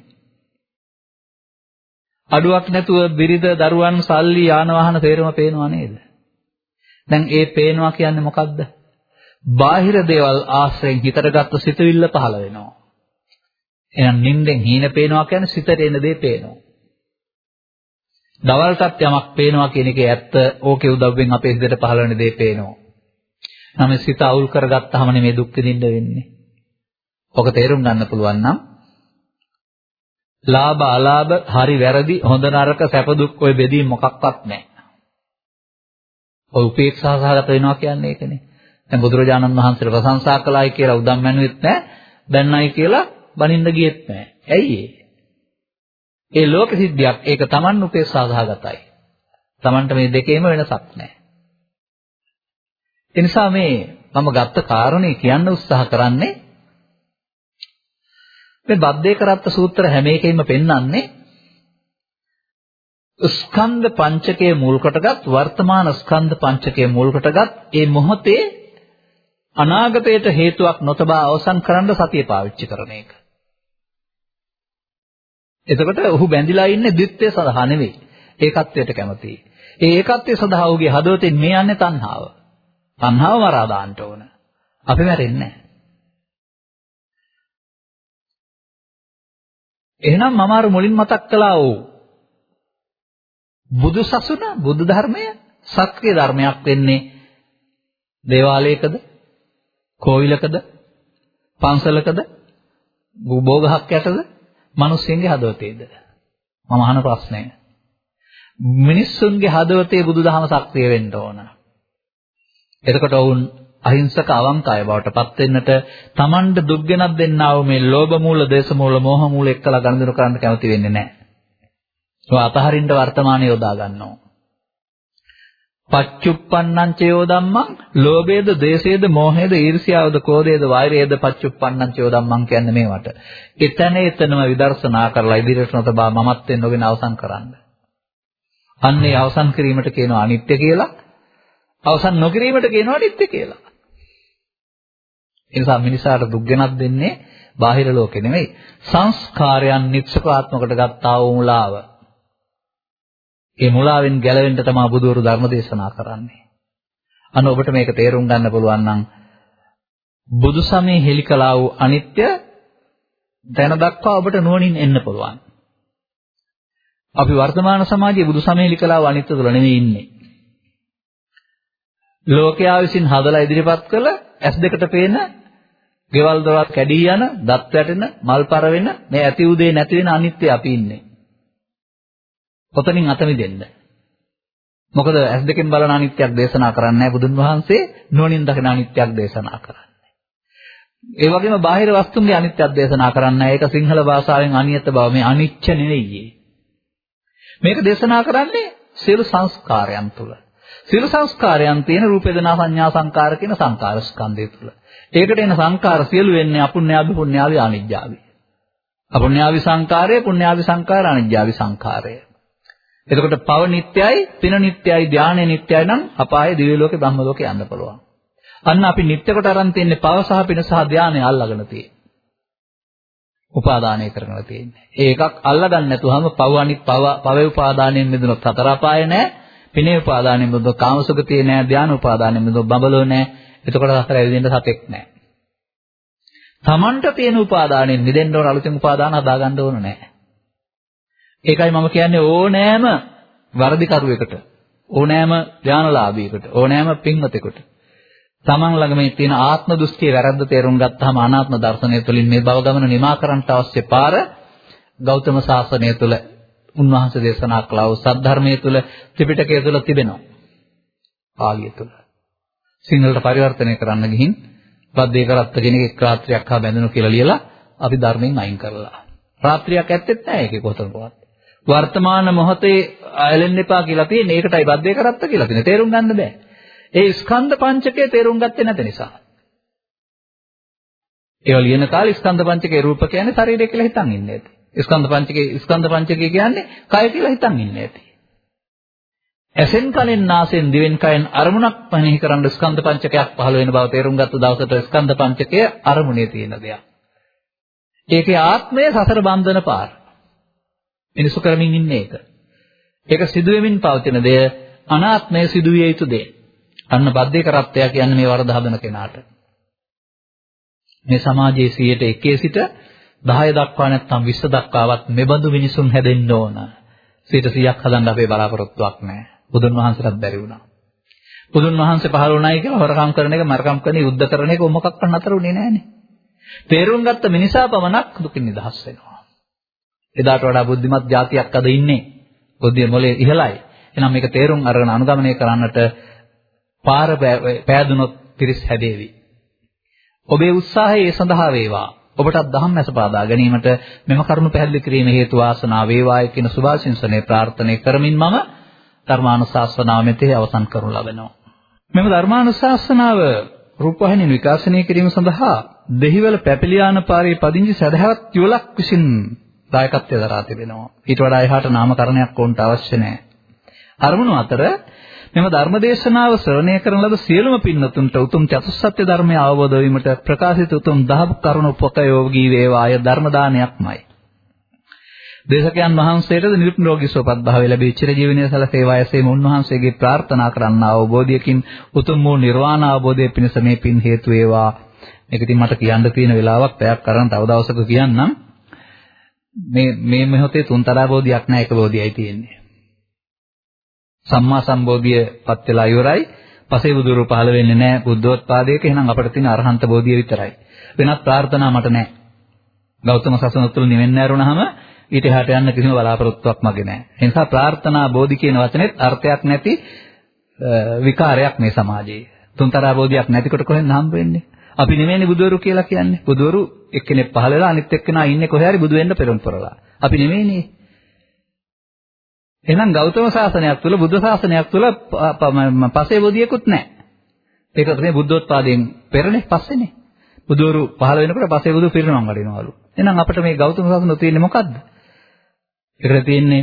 අඩුවක් නැතුව බිරිඳ, දරුවන්, සල්ලි, යාන වාහන තේරම පේනවා නේද? දැන් ඒ පේනවා කියන්නේ මොකද්ද? බාහිර දේවල් ආශ්‍රයෙන් හිතට ගත්ත සිතවිල්ල පහළ වෙනවා. එහෙනම් නිින්දෙන් හීන පේනවා කියන්නේ සිතට එන දේ පේනවා. දවල්ටත් යමක් පේනවා කියන එකේ ඇත්ත ඕකේ උදව්වෙන් අපේ හිතට පහළ වෙන දේ පේනවා. නම් සිත අවුල් කරගත්තාම නෙමේ දුක් විඳින්න වෙන්නේ. ඔක තේරුම් ගන්න පුළුවන් නම් ලාභ අලාභ හරි වැරදි හොඳ නරක සැප දුක් ඔය බෙදීම් මොකක්වත් නැහැ. ඔය උපේක්ෂා සහගත වෙනවා කියන්නේ ඒකනේ. දැන් බුදුරජාණන් වහන්සේට ප්‍රශංසා කළායි කියලා උදම් මැනුවෙත් නැහැ. දැන්නයි කියලා බනින්න ගියෙත් නැහැ. ඇයි ඒ? ඒ ලෝක සිද්ධියක් ඒක Taman උපේක්ෂා සහගතයි. Tamanට මේ දෙකේම වෙනසක් නැහැ. ඒ නිසා මේ මම ගත්ත කාරණේ කියන්න උත්සාහ කරන්නේ මේ බද්දේ කරත්ත සූත්‍ර හැම එකෙම පෙන්වන්නේ ස්කන්ධ පංචකයේ මුල් කොටගත් වර්තමාන ස්කන්ධ පංචකයේ මුල් කොටගත් ඒ මොහොතේ අනාගතයට හේතුවක් නොතබා අවසන් කරන්න සතිය පාවිච්චි කරන එක. එතකොට ඔහු බැඳිලා ඉන්නේ ද්විත්වය සඳහා නෙවෙයි. ඒකත්වයට කැමතියි. ඒ ඒකත්වය සඳහා ඔහුගේ හදවතෙන් මේ යන්නේ තණ්හාව. තණ්හාව මරා දාන්න ඕන. අපි මැරෙන්නේ නැහැ. එහෙනම් මම අර මුලින් මතක් කළා වූ බුදු සසුන බුදු ධර්මය සක්‍රිය ධර්මයක් වෙන්නේ දේවාලයකද කෝවිලකද පන්සලකද භෝගහක් යටද මිනිස්සුන්ගේ හදවතේද? මම අහන ප්‍රශ්නය. මිනිස්සුන්ගේ හදවතේ බුදුදහම සක්‍රිය වෙන්න ඕන. එතකොට වුන් අහිංසක අවංකය බවට පත් වෙන්නට Tamanට දුක් ගෙනත් දෙන්නා වූ මේ ලෝභ මූල, දේශ මූල, මෝහ මූල එක්කලා ගනුදෙනු කරන්න කැමති වෙන්නේ නැහැ. ඒවා අතහරින්න වර්තමානයේ යොදා ගන්නවා. පච්චුප්පන්නං චයෝ ධම්මං ලෝභයේද දේශයේද මෝහයේද ඊර්ෂ්‍යාවද ක්‍රෝධයේද වෛරයේද පච්චුප්පන්නං චයෝ ධම්මං කියන්නේ මේවට. එතන එතනම විදර්ශනා කරලා ඉදිරියට නොතබා මමත්වෙන් නොගෙන අවසන් කරන්න. අන්නේ අවසන් කිරීමට කියනවා අනිත්‍ය කියලා. අවසන් නොකිරීමට කියනවා අනිත්‍ය කියලා. ඒ නිසා මිනිසාට දුක් ගෙනත් දෙන්නේ බාහිර ලෝකෙ නෙමෙයි සංස්කාරයන් නිත්සකාත්මකට ගත්තා වූ මුලාව. ඒ මුලාවෙන් ගැලවෙන්න තමයි බුදුවරු ධර්ම දේශනා කරන්නේ. අන්න ඔබට මේක තේරුම් ගන්න පුළුවන් නම් බුදු සමයේ හෙලි කළා වූ අනිත්‍ය දැන දක්වා ඔබට නුවණින් එන්න පුළුවන්. අපි වර්තමාන සමාජයේ බුදු සමයේ හෙලි කළා වූ අනිත්‍ය තුළ නෙමෙයි ඉන්නේ. ලෝකයා විසින් හදලා ඉදිරිපත් කළ ඇස් දෙකට පේන ගෙවල් දොරක් කැඩී යන, දත් වැටෙන, මල් පර වෙන, මේ ඇති උදේ නැති වෙන අනිත්‍ය අපි ඉන්නේ. කොතනින් අත මිදෙන්න? මොකද ඇස් දෙකෙන් බලන අනිත්‍යයක් දේශනා කරන්නේ නැහැ බුදුන් වහන්සේ නුවණින් දකින අනිත්‍යයක් දේශනා කරන්නේ. ඒ වගේම බාහිර වස්තුන්ගේ අනිත්‍යයක් දේශනා කරන්නේ ඒක සිංහල භාෂාවෙන් අනියත බව මේ අනිච්ච නෙවෙයි. මේක දේශනා කරන්නේ සියලු සංස්කාරයන් තුළ. සියලු සංස්කාරයන් තියෙන රූප වේදනා සංඥා සංකාර කියන සංකාර ස්කන්ධය තුළ. ඒකට එන සංකාර සියලු වෙන්නේ අපුඤ්ඤාභි පුඤ්ඤාභි අනිජ්ජාභි. අපුඤ්ඤාභි සංකාරය පුඤ්ඤාභි සංකාර අනිජ්ජාභි සංකාරය. එතකොට පව නිට්ටයයි, පින නිට්ටයයි, ධානය නිට්ටයයි නම් අපායේ දිව්‍ය ලෝකේ බ්‍රහ්ම ලෝකේ යන්න පුළුවන්. අන්න අපි නිට්ටය කොට අරන් තින්නේ පව සහ පින සහ ධානය අල්ලගෙන තියෙන්නේ. උපාදානය කරගෙන තියෙන්නේ. ඒකක් අල්ලගන්න නැතුවම පව අනිත් පව පවේ උපාදානයෙන් මිදුණොත් හතර අපාය නැහැ. පිනේ උපාදානයෙන් මිදුණොත් කාමසුගතිය නැහැ. ධාන උපාදානයෙන් මිදුණොත් බබලෝ නැහැ. එතකොට හතර ඇවිදින්න සතෙක් නැහැ. Tamanට තියෙන උපාදානයෙන් මිදෙන්න ඕන අලුතෙන් උපාදාන හදාගන්න ඕන නැහැ. ඒකයි මම කියන්නේ ඕනෑම වර්ධිකරුවෙකුට ඕනෑම ඥානලාභියෙකුට ඕනෑම පින්වතෙකුට තමන් ළඟ මේ තියෙන ආත්ම දෘෂ්ටිය වැරද්ද තේරුම් ගත්තාම අනාත්ම දර්ශනය තුළින් මේ භව ගමන නිමා කරන්නට අවශ්‍ය පාර ගෞතම සාසනය තුළ උන්වහන්සේ දේශනා කළා වූ සද්ධර්මයේ තුළ ත්‍රිපිටකය තුළ තිබෙනවා. පාළිය තුළ. සිංහලට පරිවර්තනය කරන්න ගිහින් පද්දේ කරත්ත කෙනෙක් එක් රාත්‍රියක් හා බැඳුණු කියලා ලියලා අපි ධර්මයෙන් අයින් කරලා. රාත්‍රියක් ඇත්තෙත් නැහැ ඒකේ කොතනකවත්. වර්තමාන මොහොතේ ඇලෙන්න එපා කියලා තියෙන්නේ. ඒකටයි බද්දේ කරත්ත කියලා තියෙන්නේ. තේරුම් ගන්න බෑ. ඒ ස්කන්ධ පංචකය තේරුම් ගත්තේ නැති නිසා. ඒවා ලියන කාලේ ස්කන්ධ පංචකේ රූප කියන්නේ ශරීරය කියලා හිතන් ඉන්නේ ඇති. ස්කන්ධ පංචකේ ස්කන්ධ පංචකය කියන්නේ කය කියලා හිතන් ඉන්නේ ඇති. ඇසෙන් කනෙන් නාසෙන් දිවෙන් කයෙන් අරමුණක් පණිහි කරන්න ස්කන්ධ පංචකයක් පහළ වෙන බව තේරුම් ගත්ත දවසට ස්කන්ධ පංචකය අරමුණේ තියෙන දෙයක්. ඒකේ ආත්මය සසර බන්ධන පාර. මිනිසු කරමින් ඉන්නේ ඒක. ඒක සිදුවෙමින් පවතින දෙය අනාත්මය සිදුවිය යුතු දෙය. අන්න බද්දේ කරත්තය කියන්නේ මේ වරද හදන කෙනාට. මේ සමාජයේ 100ට 1 සිට 10 දක්වා නැත්නම් 20 දක්වාවත් මෙබඳු මිනිසුන් හැදෙන්න ඕන. 100ක් හදන්න අපේ බලාපොරොත්තුවක් නැහැ. බුදුන් වහන්සේටත් බැරි වුණා. බුදුන් වහන්සේ පහළ වුණායි කියලා හොරකම් කරන එක, මරකම් කරන එක, යුද්ධ කරන එක මොකක්වත් නතර වුණේ නැහනේ. තේරුම් ගත්ත මිනිසා පමණක් දුකින් නිදහස් වෙනවා. එදාට වඩා බුද්ධිමත් జాතියක් අද ඉන්නේ. බුද්ධිය මොලේ ඉහළයි. එහෙනම් මේක තේරුම් අරගෙන අනුගමනය කරන්නට පාර පෑදුනොත් පිරිස් හැදේවි. ඔබේ උත්සාහය ඒ සඳහා වේවා. ඔබටත් දහම් මැස පාදා ගැනීමට මෙම කරුණු පැහැදිලි කිරීම හේතු වාසනා වේවායි කියන සුභාශිංසනයේ ප්‍රාර්ථනා කරමින් මම ධර්මානුශාසනාව මෙතේ අවසන් කරනු ලබනවා. මෙම ධර්මානුශාසනාව රූපවාහිනිය විකාශනය කිරීම සඳහා දෙහිවල පැපිලියාන පාරේ පදිංචි සදහවත් යුවලක් විසින් දායකත්වය දරා තිබෙනවා. ඊට වඩා එහාට නාමකරණයක් වොන්ට අවශ්‍ය නැහැ. අරමුණු අතර මෙම ධර්මදේශනාව ශ්‍රවණය කරන ලද සියලුම පින්නතුන්ට උතුම් චතුස්සත්‍ය ධර්මය අවබෝධ වීමට ප්‍රකාශිත උතුම් දහම් කරුණ උපකයෝගී වේවාය ධර්ම දානයක්මයි. දේශකයන් වහන්සේටද නිරුප්නෝගී සුවපත් භාවය ලැබී චිරජීවනයේ සැලසේවා යසේම උන්වහන්සේගේ ප්‍රාර්ථනා කරන්නා වූ බෝධියකින් උතුම් වූ නිර්වාණ අවබෝධය පිණිස මේ පින් හේතු වේවා. මේක ඉතින් මට කියන්න තියෙන වෙලාවක් පැයක් කරන් තව දවසක කියන්නම්. මේ මේ මොහොතේ තුන්තරා බෝධියක් නැහැ එක බෝධියයි තියෙන්නේ. සම්මා සම්බෝධියපත් වෙලා ඉවරයි. පසේ බුදුරු පහළ වෙන්නේ නැහැ බුද්ධෝත්පාදයක. එහෙනම් අපිට තියෙන අරහන්ත බෝධිය විතරයි. වෙනත් ප්‍රාර්ථනා මට නැහැ. ගෞතම සසන තුළ නිවෙන්න ඇරුණාම ඊට එහාට යන්න කිසිම බලාපොරොත්තුවක් මගේ නැහැ. ඒ නිසා ප්‍රාර්ථනා බෝධි කියන වචනේත් අර්ථයක් නැති විකාරයක් මේ සමාජයේ. තුන්තරා බෝධියක් නැතිකොට කොහෙන්ද හම්බ වෙන්නේ? අපි නෙමෙයිනේ බුදවරු කියලා කියන්නේ. බුදවරු එක්කෙනෙක් පහළ වෙලා අනිත් එක්කෙනා ඉන්නේ කොහේ හරි බුදු වෙන්න පෙරම් පොරලා. අපි නෙමෙයිනේ. එහෙනම් ගෞතම සාසනයක් තුළ බුද්ධ සාසනයක් තුළ පසේ බෝධියකුත් නැහැ. ඒක තමයි බුද්ධෝත්පාදයෙන් පෙරනේ පස්සේනේ. බුදවරු පහළ වෙනකොට පසේ බුදු පිරිනමන් වඩිනවලු. එහෙනම් අපිට මේ ගෞතම සාසන තියෙන්නේ මොකද්ද? ඒකට තියෙන්නේ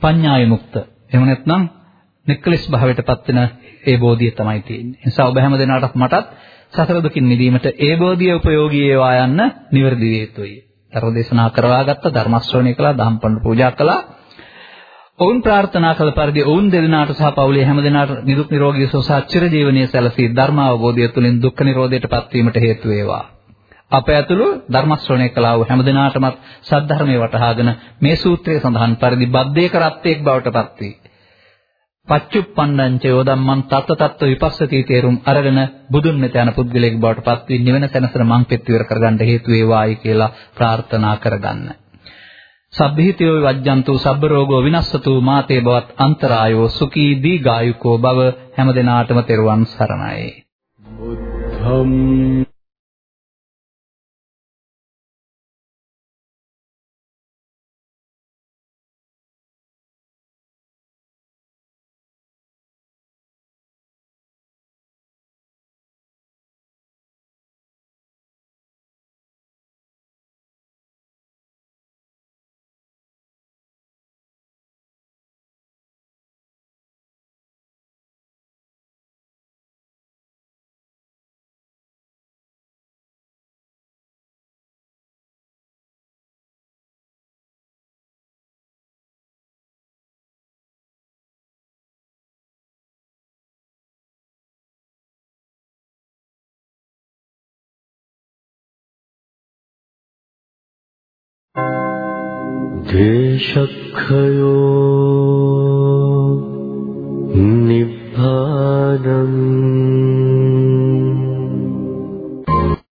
පඤ්ඤා විමුක්ත. එහෙම නැත්නම් නික්කලස් භාවයටපත් වෙන ඒ බෝධිය තමයි තියෙන්නේ. ඒ නිසා ඔබ හැම දිනකටත් මටත් සතර දුකින් මිදීමට ඒ බෝධිය උපයෝගී වේවා යන්න නිවැරදි වේ යුතුයි. ධර්ම දේශනා කරවාගත්ත ධර්ම ශ්‍රවණය කළා, දහම් පඬු පූජා කළා. ඔවුන් ප්‍රාර්ථනා කළ පරිදි ඔවුන් දෙදෙනාට සහ පවුලේ හැම දෙනාට නිදුක් නිරෝගී සුව සහ චිර ජීවනයේ සැලසී ධර්ම අවබෝධය තුළින් දුක්ඛ නිරෝධයට පත්වීමට හේතු වේවා. අප ඇතුළු ධර්ම ශ්‍රවණය කළා වූ හැම දිනාටමත් සද්ධර්මයේ වටහාගෙන මේ සූත්‍රයේ සඳහන් පරිදි බද්දේක රත්ත්වයක් බවට පත් වී පච්චුප්පණ්ඩං ච යෝදම්මන් තත්ත තත්ත විපස්සති තේරුම් අරගෙන බුදුන් මෙත යන පුද්ගලයෙක් බවට පත් වී නිවන සැනසෙන මං පෙත් විවර කරගන්න හේතු වේවායි කියලා ප්‍රාර්ථනා කරගන්න. සබ්බීතියෝ වජ්ජන්තු සබ්බ රෝගෝ විනස්සතු මාතේ බවත් අන්තරායෝ සුඛී දීගායුකෝ බව හැම දිනාටම තෙරුවන් සරණයි බුද්ධම් ेषखयो